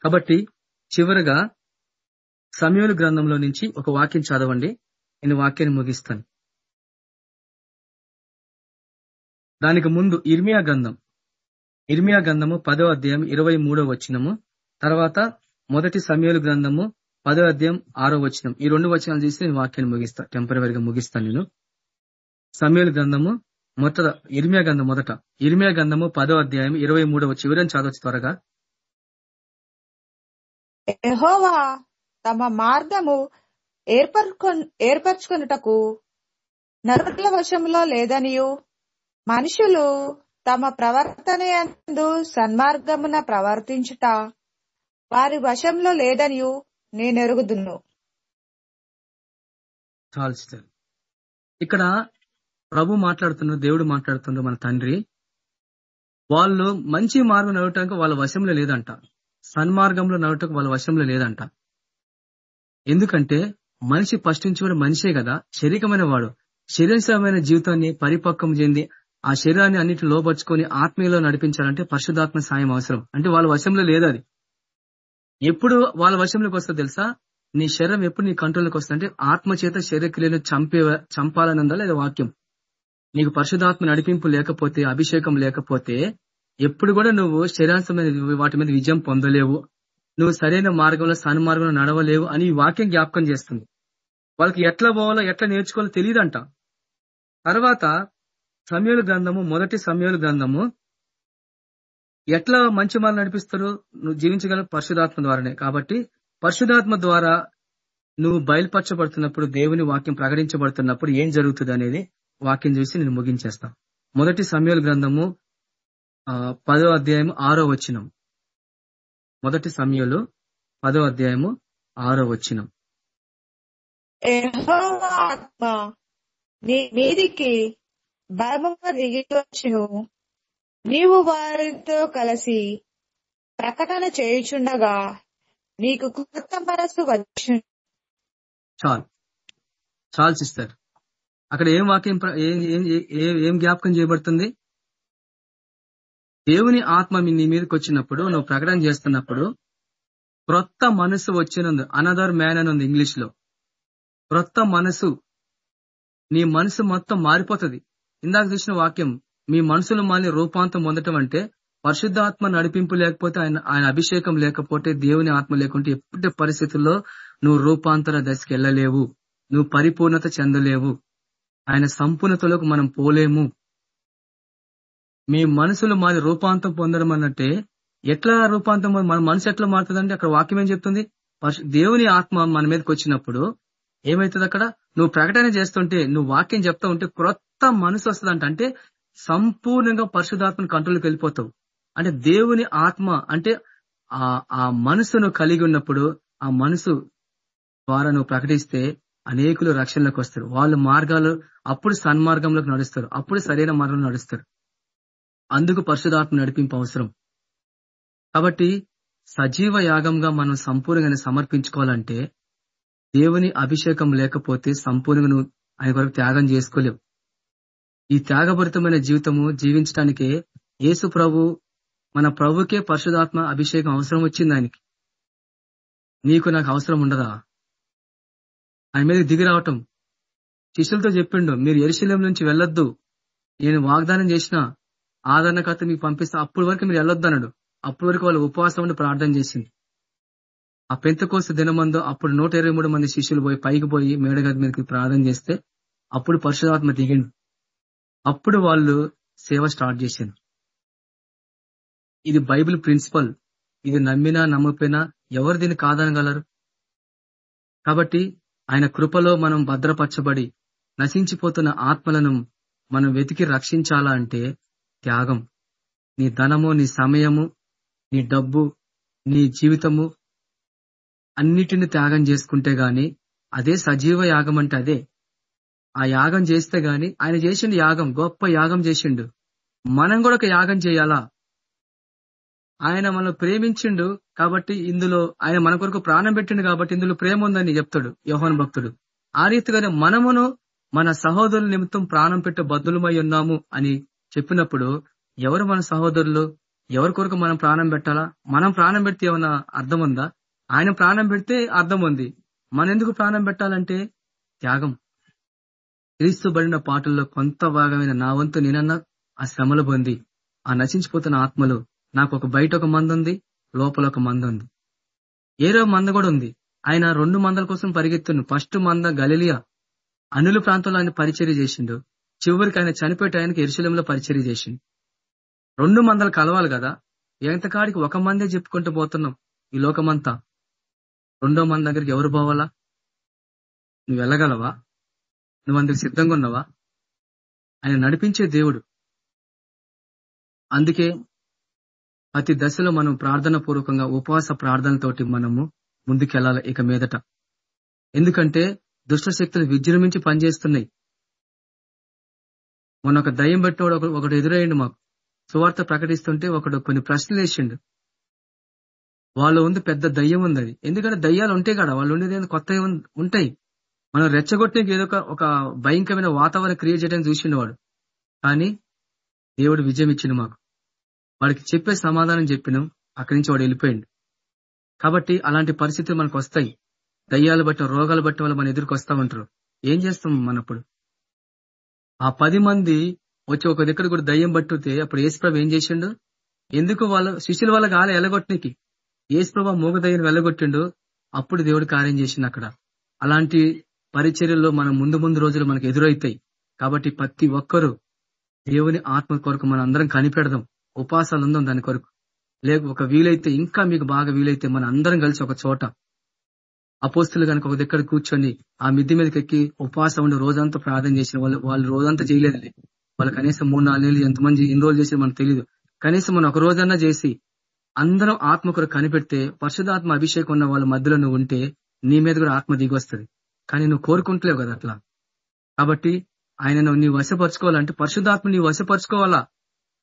కాబట్టి చివరగా సమయంలో గ్రంథంలో నుంచి ఒక వాక్యం చదవండి. నేను వాక్యాన్ని ముగిస్తాను. దానికి ముందు ఇర్మియా గంధం ఇర్మియా గంధము పదో అధ్యాయం ఇరవై మూడో వచనము తర్వాత మొదటి సమయలు గ్రంథము పదో అధ్యాయం ఆరో వచనం. ఈ రెండు వచనాలు చూసి నేను వాక్యాన్ని ముగిస్తా టెంపరీగా ముగిస్తాను నేను. సమయలు గ్రంథము మొదట ఇర్మియా గంధం మొదట. ఇర్మియా గంధము పదో అధ్యాయం ఇరవై మూడవ చివరిని చదవచ్చు త్వరగా. తమ మార్గము ఏర్పరుకొ ఏర్పరచుకొనుటకు నరుల వశంలో లేదనియు. మనుషులు తమ ప్రవర్తన ఎందు సన్మార్గమున ప్రవర్తించుట వారి వశంలో లేదనియు నేనెరుగుదును. ఇక్కడ ప్రభు మాట్లాడుతున్నాడు దేవుడు మాట్లాడుతున్నారు మన తండ్రి. వాళ్ళు మంచి మార్గం నడవటానికి వాళ్ళ వశంలో లేదంట. సన్మార్గంలో నడవటకు వాళ్ళ వశంలో లేదంట. ఎందుకంటే మనిషి ఫస్ట్ మనిషే కదా. శరీరమైన వాడు. శరీరమైన జీవితాన్ని పరిపక్వం చెంది ఆ శరీరాన్ని అన్నిటి లోపరుచుకొని ఆత్మీయలో నడిపించాలంటే పరిశుధాత్మ సాయం అవసరం. అంటే వాళ్ళ వశంలో లేదు అది. ఎప్పుడు వాళ్ళ వశంలోకి వస్తా తెలుసా? నీ శరీరం ఎప్పుడు నీ కంట్రోల్లోకి వస్తుందంటే ఆత్మ చేత శరీరక్రియను చంపే చంపాలనుందా లేదా వాక్యం? నీకు పరిశుధాత్మ నడిపింపు లేకపోతే అభిషేకం లేకపోతే ఎప్పుడు కూడా నువ్వు శరీరాంశమైన వాటి మీద విజయం పొందలేవు. నువ్వు సరైన మార్గంలో సన్మార్గంలో నడవలేవు అని ఈ వాక్యం జ్ఞాపకం చేస్తుంది. వాళ్ళకి ఎట్లా పోవాలో ఎట్లా నేర్చుకోవాలో తెలియదంట తర్వాత సమయాల గ్రంథము మొదటి సమయాల గ్రంథము. ఎట్లా మంచి మార్లు నడిపిస్తారు నువ్వు జీవించగల పరిశుధాత్మ ద్వారానే. కాబట్టి పరిశుధాత్మ ద్వారా నువ్వు బయలుపరచబడుతున్నప్పుడు దేవుని వాక్యం ప్రకటించబడుతున్నప్పుడు ఏం జరుగుతుంది అనేది వాక్యం చూసి నేను ముగించేస్తా. మొదటి సమయాల గ్రంథము ఆ, పదో అధ్యాయం ఆరో వచ్చినం మొదటి సమయంలో పదో అధ్యాయము ఆరో వచ్చినం ఆత్మ నీ మీదికి బలముగా దిగివచ్చును. నీవు వారితో కలిసి ప్రకటన చేయుచుండగా నీకు కొత్త మనస్సు వచ్చు చాలు. చాలు సిస్టర్. అక్కడ ఏం వాక్యం ఏం- జ్ఞాపకం చేయబడుతుంది? దేవుని ఆత్మ నీ మీదకి వచ్చినప్పుడు నువ్వు ప్రకటన చేస్తున్నప్పుడు క్రొత్త మనసు వచ్చినందు. అనదర్ మ్యాన్ అని ఉంది ఇంగ్లీష్లో క్రొత్త మనసు. నీ మనసు మొత్తం మారిపోతుంది. ఇందాక చూసిన వాక్యం మీ మనసులు మళ్ళీ రూపాంతం పొందటం అంటే పరిశుద్ధాత్మ నడిపింపు లేకపోతే ఆయన ఆయన అభిషేకం లేకపోతే దేవుని ఆత్మ లేకుంటే ఎప్పటి పరిస్థితుల్లో నువ్వు రూపాంతర దశకి వెళ్ళలేవు. నువ్వు పరిపూర్ణత చెందలేవు. ఆయన సంపూర్ణతలోకి మనం పోలేము. మీ మనసులు మాది రూపాంతం పొందడం అన్నట్టే ఎట్లా రూపాంతం మన మనసు ఎట్లా మారుతుందంటే అక్కడ వాక్యం ఏం చెప్తుంది? పరిశు- దేవుని ఆత్మ మన మీదకి వచ్చినప్పుడు ఏమవుతుంది అక్కడ? నువ్వు ప్రకటన చేస్తుంటే నువ్వు వాక్యం చెప్తా ఉంటే క్రొత్త మనసు వస్తుందంట. అంటే సంపూర్ణంగా పరిశుధాత్మను కంట్రోల్కి వెళ్ళిపోతావు. అంటే దేవుని ఆత్మ అంటే ఆ ఆ మనసును కలిగి ఉన్నప్పుడు ఆ మనసు ద్వారా నువ్వు ప్రకటిస్తే అనేకులు రక్షణలోకి వస్తారు. వాళ్ళ మార్గాలు అప్పుడు సన్మార్గంలోకి నడుస్తారు. అప్పుడు సరైన మార్గంలో నడుస్తారు. అందుకు పరిశుధాత్మ నడిపింపు అవసరం. కాబట్టి సజీవ యాగంగా మనం సంపూర్ణంగా సమర్పించుకోవాలంటే దేవుని అభిషేకం లేకపోతే సంపూర్ణంగా నువ్వు ఆయన కొరకు త్యాగం చేసుకోలేవు ఈ త్యాగభరితమైన జీవితము జీవించడానికే యేసు ప్రభు మన ప్రభుకే పరిశుధాత్మ అభిషేకం అవసరం వచ్చింది ఆయనకి. నీకు నాకు అవసరం ఉండదా? ఆయన మీద దిగి రావటం. శిష్యులతో చెప్పిండు మీరు ఎరుశల్యం నుంచి వెళ్ళొద్దు. నేను వాగ్దానం చేసిన ఆదరణకర్త మీకు పంపిస్తా అప్పటి వరకు మీరు వెళ్ళొద్దు అన్నాడు అప్పటి వరకు వాళ్ళు ఉపవాసం ఉండి ప్రార్థన చేసింది. ఆ పెంతకోస దినమందు అప్పుడు నూట ఇరవై మూడు మంది శిష్యులు పోయి పైకి పోయి మేడగది మీదకి ప్రార్థన చేస్తే అప్పుడు పరిశుధాత్మ దిగిండు. అప్పుడు వాళ్ళు సేవ స్టార్ట్ చేశారు. ఇది బైబిల్ ప్రిన్సిపల్. ఇది నమ్మినా నమ్మపోయినా ఎవరు దీన్ని కాదనగలరు? కాబట్టి ఆయన కృపలో మనం భద్రపరచబడి నశించిపోతున్న ఆత్మలను మనం వెతికి రక్షించాలా అంటే త్యాగం. నీ ధనము నీ సమయము నీ డబ్బు నీ జీవితము అన్నిటిని త్యాగం చేసుకుంటే గాని అదే సజీవ యాగం అంటే అదే. ఆ యాగం చేస్తే గాని ఆయన చేసిండు యాగం గొప్ప యాగం చేసిండు. మనం కూడా ఒక యాగం చేయాలా? ఆయన మనం ప్రేమించిండు కాబట్టి ఇందులో ఆయన మన కొరకు ప్రాణం పెట్టిండు కాబట్టి ఇందులో ప్రేమ ఉందని చెప్తాడు యోహాన్ భక్తుడు. ఆ రీతిగానే మనమును మన సహోదరుల నిమిత్తం ప్రాణం పెట్టే బద్దులమై ఉన్నాము అని చెప్పినప్పుడు ఎవరు మన సహోదరులు? ఎవరి కొరకు మనం ప్రాణం పెట్టాలా? మనం ప్రాణం పెడితే ఏమైనా అర్థం ఉందా? ఆయన ప్రాణం పెడితే అర్థం ఉంది. మన ఎందుకు ప్రాణం పెట్టాలంటే? త్యాగం. క్రీస్తు బడిన పాటల్లో కొంత భాగమైన నా వంతు నేనన్నా ఆ శ్రమలు పొంది ఆ నశించిపోతున్న ఆత్మలు నాకు ఒక బయట ఒక మంద ఉంది లోపల ఒక మంద ఉంది ఏరో మంద కూడా ఉంది. ఆయన రెండు మందల కోసం పరిగెత్తుండు ఫస్ట్ మంద గలిలియా. అనులు ప్రాంతంలో ఆయన పరిచర్య చేసిండు. చివరికి ఆయన చనిపోయే ఆయనకి ఎరుశలంలో పరిచర్య చేసిండు. రెండు మందలు కలవాలి కదా. ఎంతకాడికి ఒక మందే చెప్పుకుంటూ పోతున్నాం ఈ లోకమంతా. రెండో మంది దగ్గరికి ఎవరు పోవాలా? నువ్వు వెళ్ళగలవా? నువ్వు అందుకు సిద్ధంగా ఉన్నావా? ఆయన నడిపించే దేవుడు. అందుకే ప్రతి దశలో మనం ప్రార్థన పూర్వకంగా ఉపవాస ప్రార్థనతోటి మనము ముందుకెళ్ళాలి ఇక మీదట. ఎందుకంటే దుష్ట శక్తులు విజృంభించి పనిచేస్తున్నాయి. మొన్న ఒక దయ్యం పెట్టినోడు ఒకడు ఎదురయ్యండు మాకు. సువార్త ప్రకటిస్తుంటే ఒకడు కొన్ని ప్రశ్నలు వేసిండు. వాళ్ళు ఉంది పెద్ద దయ్యం ఉంది అది ఎందుకంటే దయ్యాలు ఉంటాయి కదా వాళ్ళు ఉండేది ఏంది? కొత్త ఉంటాయి. మనం రెచ్చగొట్టే ఏదో ఒక భయంకరమైన వాతావరణం క్రియేట్ చేయడానికి చూసిండు వాడు. కానీ దేవుడు విజయం ఇచ్చిండు మాకు. వాడికి చెప్పే సమాధానం చెప్పినాం. అక్కడి నుంచి వాడు వెళ్ళిపోయిండు. కాబట్టి అలాంటి పరిస్థితులు మనకు వస్తాయి. దయ్యాలు బట్టి రోగాలు బట్టి వాళ్ళు మన ఎదురుకు వస్తా ఉంటారు. ఏం చేస్తాం మనప్పుడు ఆ పది మంది వచ్చి ఒక దగ్గర కూడా దయ్యం పట్టుతే అప్పుడు యేసుప్రభు ఏం చేసిండు? ఎందుకు వాళ్ళ శిష్యుల వాళ్ళకి కాలే ఎలగొట్టనికి? యేసుప్రభు మూగ వెళ్ళగొట్టిండు అప్పుడు దేవుడు కార్యం చేసిండు అక్కడ. అలాంటి పరిచర్యల్లో మనం ముందు ముందు రోజులు మనకు ఎదురవుతాయి కాబట్టి ప్రతి ఒక్కరూ దేవుని ఆత్మ కొరకు మనం అందరం కనిపెడదాం. ఉపాసాలు ఉందాం దాని కొరకు. లేక ఒక వీలైతే ఇంకా మీకు బాగా వీలైతే మన అందరం కలిసి ఒక చోట. అపోస్తులు కనుక ఒక దగ్గర కూర్చొని ఆ మిద్ది మీదకి ఎక్కి ఉపాసం ఉండి రోజంతా ప్రార్థన చేసిన వాళ్ళు వాళ్ళు రోజంతా చేయలేదండి వాళ్ళు కనీసం మూడు నాలుగు నెలలు ఎంతమంది ఎన్ని రోజులు చేసి మనకు తెలియదు కనీసం మనం ఒక రోజన్నా చేసి అందరం ఆత్మ కొరకు కనిపెడితే పరిశుధాత్మ అభిషేకం ఉన్న వాళ్ళ మధ్యలో నువ్వు ఉంటే నీ మీద కూడా ఆత్మ దిగొస్తుంది. కానీ నువ్వు కోరుకుంటలేవు కదా అట్లా. కాబట్టి ఆయనను నీ వశపరచుకోవాలంటే పరిశుధాత్మ నీ వశపరచుకోవాలా?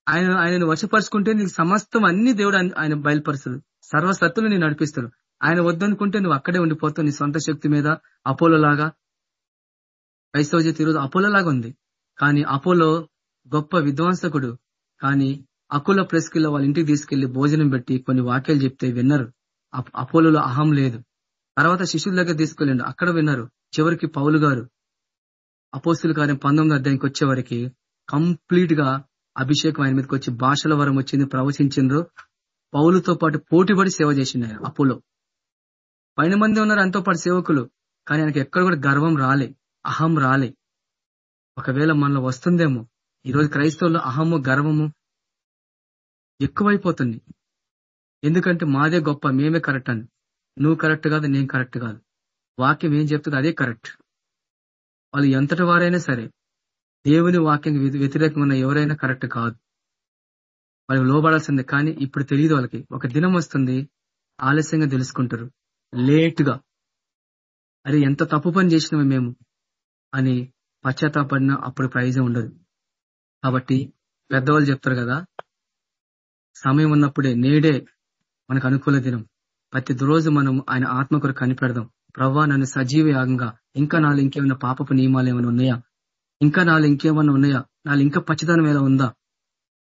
ఆయన ఆయనను వశపరుచుకుంటే నీకు సమస్తం అన్ని దేవుడు ఆయన- ఆయన సర్వసత్తులు నేను నడిపిస్తాడు ఆయన వద్దనుకుంటే నువ్వు అక్కడే ఉండిపోతావు నీ సొంత శక్తి మీద. అపోలో లాగా. క్రైస్తవ జీవితం ఈరోజు అపోలో లాగా ఉంది. కానీ అపోలో గొప్ప విధ్వంసకుడు. కానీ అకుల ప్రెస్కిల్లో వాళ్ళ ఇంటికి తీసుకెళ్ళి భోజనం పెట్టి కొన్ని వాక్యాలు చెప్తే విన్నారు. అప్- అపోలోలో అహం లేదు. తర్వాత శిష్యుల దగ్గర తీసుకెళ్ళండి. అక్కడ విన్నారు. చివరికి పౌలు గారు అపోస్తుల కార్యం పంతొమ్మిది అధ్యాయంకి వచ్చేవరకు కంప్లీట్గా అభిషేకం ఆయన మీదకి వచ్చి భాషల వరం వచ్చింది ప్రవచించిండ్రు. పౌలుతో పాటు పోటీపడి సేవ చేసిండు ఆయన అపోలో. పైన మంది ఉన్నారు ఆయనతో పాటు సేవకులు. కానీ ఆయనకి ఎక్కడ కూడా గర్వం రాలే అహం రాలే. ఒకవేళ మనలో వస్తుందేమో ఈరోజు క్రైస్తవుల్లో అహము గర్వము ఎక్కువైపోతుంది. ఎందుకంటే మాదే గొప్ప మేమే కరెక్ట్ అని. నువ్వు కరెక్ట్ కాదు నేను కరెక్ట్ కాదు. వాక్యం ఏం చెప్తుంది? అదే కరెక్ట్. వాళ్ళు ఎంతటి వారైనా సరే దేవుని వాక్యం వ్యతిరేకమైన ఎవరైనా కరెక్ట్ కాదు. వాళ్ళకి లోబడాల్సిందే కానీ ఇప్పుడు తెలియదు వాళ్ళకి. ఒక దినం వస్తుంది ఆలస్యంగా తెలుసుకుంటారు. లేటుగా. అరే ఎంత తప్పు పని చేసినాము మేము. అని పశ్చాత్తాపడిన అప్పుడు ప్రైజే ఉండదు. కాబట్టి పెద్దవాళ్ళు చెప్తారు కదా సమయం ఉన్నప్పుడే నేడే మనకు అనుకూల దినం. ప్రతి రోజు మనం ఆయన ఆత్మ కొరకు కనిపెడదాం. ప్రవ్వా నన్ను సజీవ యాగంగా ఇంకా నాలుగు ఇంకేమైనా పాపపు నియమాలు ఏమైనా ఉన్నాయా? ఇంకా నాలుగు ఇంకేమైనా ఉన్నాయా? నాలుగు ఇంకా పచ్చదనం ఎలా ఉందా?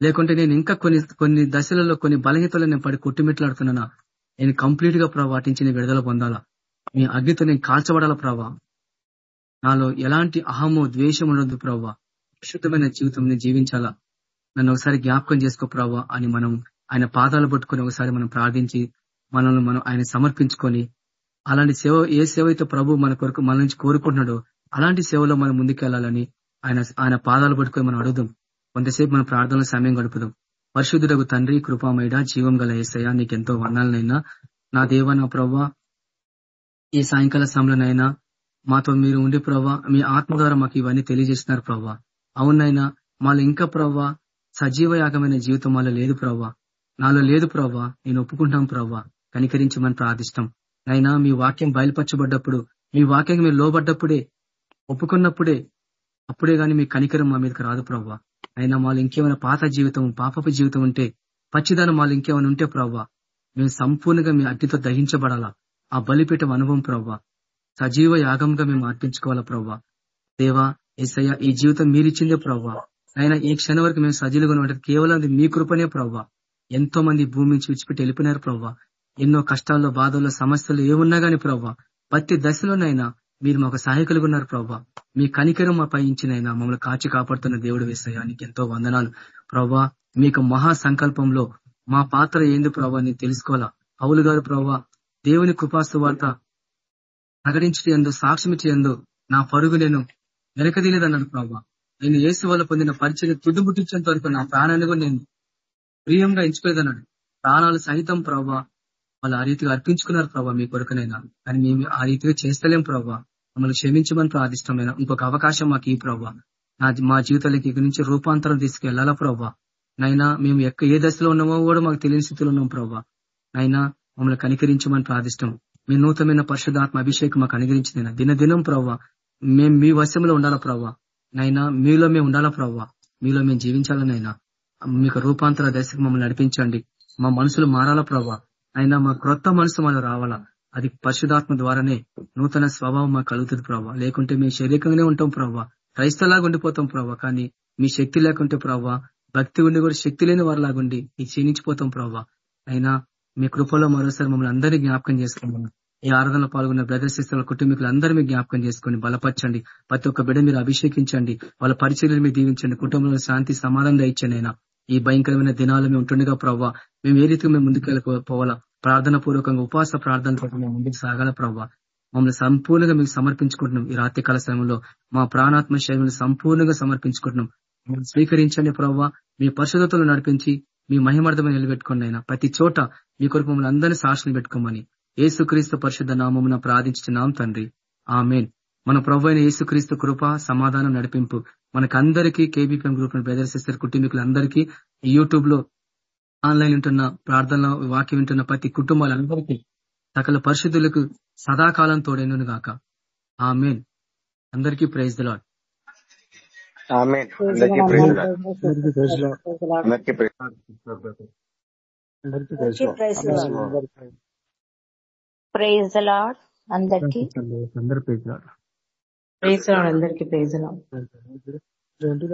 లేకుంటే నేను ఇంకా కొన్ని కొన్ని దశలలో కొన్ని బలహీతలు నేను పడి కొట్టుమిట్లాడుతున్నానా? నేను కంప్లీట్గా ప్రభావ వాటించి నేను విడుదల పొందాలా? మీ అగ్నితో నేను కాల్చబడాలా ప్రభా నాలో ఎలాంటి అహమో ద్వేషం ఉండదు ప్రవ్వా. విశుద్ధమైన జీవితం నేను జీవించాలా? నన్ను ఒకసారి జ్ఞాపకం చేసుకో ప్రభా అని మనం ఆయన పాదాలు పట్టుకొని ఒకసారి మనం ప్రార్థించి మనల్ని మనం ఆయన సమర్పించుకొని అలాంటి సేవ ఏ సేవ అయితే ప్రభు మన కొరకు మన నుంచి కోరుకుంటున్నాడో అలాంటి సేవలో మనం ముందుకెళ్ళాలని ఆయన ఆయన పాదాలు పట్టుకొని మనం అడుగుదాం. కొంతసేపు మన ప్రార్థనలో సమయం గడుపుదాం. పరిశుద్ధుడకు తండ్రి కృపామైడ జీవం గల ఏసయ్య నీకెంతో వర్ణాలనైనా నా దేవ నా ప్రవ్వా ఈ సాయంకాల సమయంలోనైనా మాతో మీరు ఉండి ప్రవ్వా మీ ఆత్మ ద్వారా మాకు ఇవన్నీ తెలియజేస్తున్నారు ప్రవ్వా అవునైనా మాలో ఇంకా ప్రవ్వా సజీవ యాగమైన జీవితం మాలో లేదు ప్రవ్వా. నాలో లేదు ప్రవ్వా. నేను ఒప్పుకుంటాం ప్రవ్వా. కనికరించమని ప్రార్థిస్తాం నైనా మీ వాక్యం బయలుపరచబడ్డప్పుడు మీ వాక్యం మీరు లోబడ్డప్పుడే ఒప్పుకున్నప్పుడే అప్పుడే గాని మీ కనికరం మా మీదకి రాదు ప్రవ్వా. అయినా మాలో ఇంకేమైనా పాత జీవితం పాపపు జీవితం ఉంటే పచ్చిదనం మాలో ఇంకేమైనా ఉంటే ప్రవ్వా మేము సంపూర్ణంగా మీ అగ్నితో దహించబడాలా. ఆ బలిపీఠం అనుభవం ప్రవ్వా. సజీవ యాగంగా మేము అర్పించుకోవాలా ప్రవ్వా. దేవా ఏసయ్య ఈ జీవితం మీరిచ్చిందే ప్రవ్వా. ఆయన ఈ క్షణం వరకు మేము సజీలుగా ఉండటం కేవలం అది మీ కృపనే ప్రవ్వా. ఎంతో మంది భూమి నుంచి విడిచిపెట్టి వెళ్ళిపోయినారు ప్రవ్వా. ఎన్నో కష్టాల్లో బాధల్లో సమస్యలు ఏమున్నా గాని ప్రవ్వా. ప్రతి దశలోనైనా మీరు మాకు సహాయకులుగా ఉన్నారు ప్రవ్వా. మీ కనికరం మా పయించినైనా మమ్మల్ని కాచి కాపాడుతున్న దేవుడు వేసాయానికి ఎంతో వందనాలు. ప్రవ్వా మీకు మహా సంకల్పంలో మా పాత్ర ఏంది ప్రవ్వా నేను తెలుసుకోవాలా? పౌలు గారు ప్రవ్వా దేవుని కృపాస్తు వార్త ప్రకటించటందు సాక్ష్యం ఇచ్చేందు నా పరుగు నేను వెనకదీలేదన్నాడు ప్రభా నేను యేసు వల్ల పొందిన పరిచయం తుదిముట్టించేంత వరకు నా ప్రాణాన్ని కూడా నేను ప్రియంగా ఎంచుకోలేదన్నాడు ప్రాణాలు సహితం ప్రభా వాళ్ళు ఆ రీతిగా అర్పించుకున్నారు ప్రభా మీ కొరకునైనా. కానీ మేము ఆ రీతిగా చేస్తలేం ప్రభా. మమ్మల్ని క్షమించమని ప్రార్థిష్టమైన ఇంకొక అవకాశం మాకు ఈ ప్రభా. నా మా జీవితాలకి ఇక్కడి నుంచి రూపాంతరం తీసుకెళ్ళాలా ప్రభావ నైనా మేము ఎక్క ఏ దశలో ఉన్నామో కూడా మాకు తెలియని స్థితిలో ఉన్నాం ప్రభావ నైనా మమ్మల్ని కనికరించమని ప్రార్థిష్టం. మీ నూతనమైన పరిశుధాత్మ అభిషేకం మాకు అనుగ్రహించింది. దినదినం ప్రభావ మేము మీ వశంలో ఉండాలా ప్రవ్వా నైనా మీలో మేము ఉండాలా ప్రవ్వా? మీలో మేము జీవించాలనైనా మీకు రూపాంతర దశకు మమ్మల్ని నడిపించండి. మా మనసులు మారాలా ప్రవ్వా? అయినా మా క్రొత్త మనసు మనం రావాలా? అది పరిశుధాత్మ ద్వారానే నూతన స్వభావం మాకు కలుగుతుంది ప్రవ్వా. లేకుంటే మేము శరీరంగానే ఉంటాం ప్రవ్వా. క్రైస్తలాగా ఉండిపోతాం ప్రవ్వా. కానీ మీ శక్తి లేకుంటే ప్రవ్వా భక్తి ఉండి కూడా శక్తి లేని వారిలాగుండి ఈ క్షీణించిపోతాం ప్రభావ అయినా మీ కృపలో మరోసారి మమ్మల్ని అందరినీ జ్ఞాపకం చేసుకోమని. ఈ ఆరాధనలో పాల్గొన్న బ్రదర్ సిస్టర్ల కుటుంబీకులు అందరూ మీరు జ్ఞాపకం చేసుకొని బలపరచండి. ప్రతి ఒక్క బిడ్డ మీరు అభిషేకించండి. వాళ్ళ పరిచర్యలు మీరు దీవించండి. కుటుంబంలో శాంతి సమాధానం ఇచ్చండి అయినా ఈ భయంకరమైన దినాలు మేము ఉంటుండగా ప్రవ్వా మేము ఏ రీతిగా మేము ముందుకు ప్రార్థన పూర్వకంగా ఉపాస ప్రార్థనతో మేము ముందుకు సాగాల ప్రవ్వా? మమ్మల్ని సంపూర్ణంగా మీకు సమర్పించుకుంటున్నాం. ఈ రాత్రి కాల సమయంలో మా ప్రాణాత్మ శైలిని సంపూర్ణంగా సమర్పించుకుంటున్నాం. స్వీకరించండి ప్రవ్వా. మీ పరిశుద్ధతలు నడిపించి మీ మహిమార్థం నిలబెట్టుకోండి అయినా ప్రతి చోట మీ కొరకు మమ్మల్ని అందరినీ సాక్షులు పెట్టుకోమని. ఏసుక్రీస్తు పరిశుద్ధ నామమున ప్రార్థించున్నాం తండ్రి. ఆమెన్. మన ప్రభు అయిన యేసుక్రీస్తు కృప సమాధానం నడిపింపు మనకందరికీ కేబీపీఎం గ్రూప్ బ్రదర్ సిస్టర్ కుటుంబీకులందరికీ యూట్యూబ్లో ఆన్లైన్ ఉంటున్న ప్రార్థన వాక్యం వింటున్న ప్రతి కుటుంబాలందరికీ సకల పరిశుద్ధులకు సదాకాలం తోడైనను గాక. ఆమెన్. అందరికీ ప్రైజ్ ద లాడ్ ఆమేన్. అందరికీ ప్రైజ్ లార్డ్. అందరికీ Lord. అందరికీ ప్రైజ్ ప్రైజ్ ద లార్డ్ అందరికి. అందరూ ప్రైజ్ లాడ్ ప్రైజ్ లార్డ్ అందరికి ప్రైజ్ ఏంటి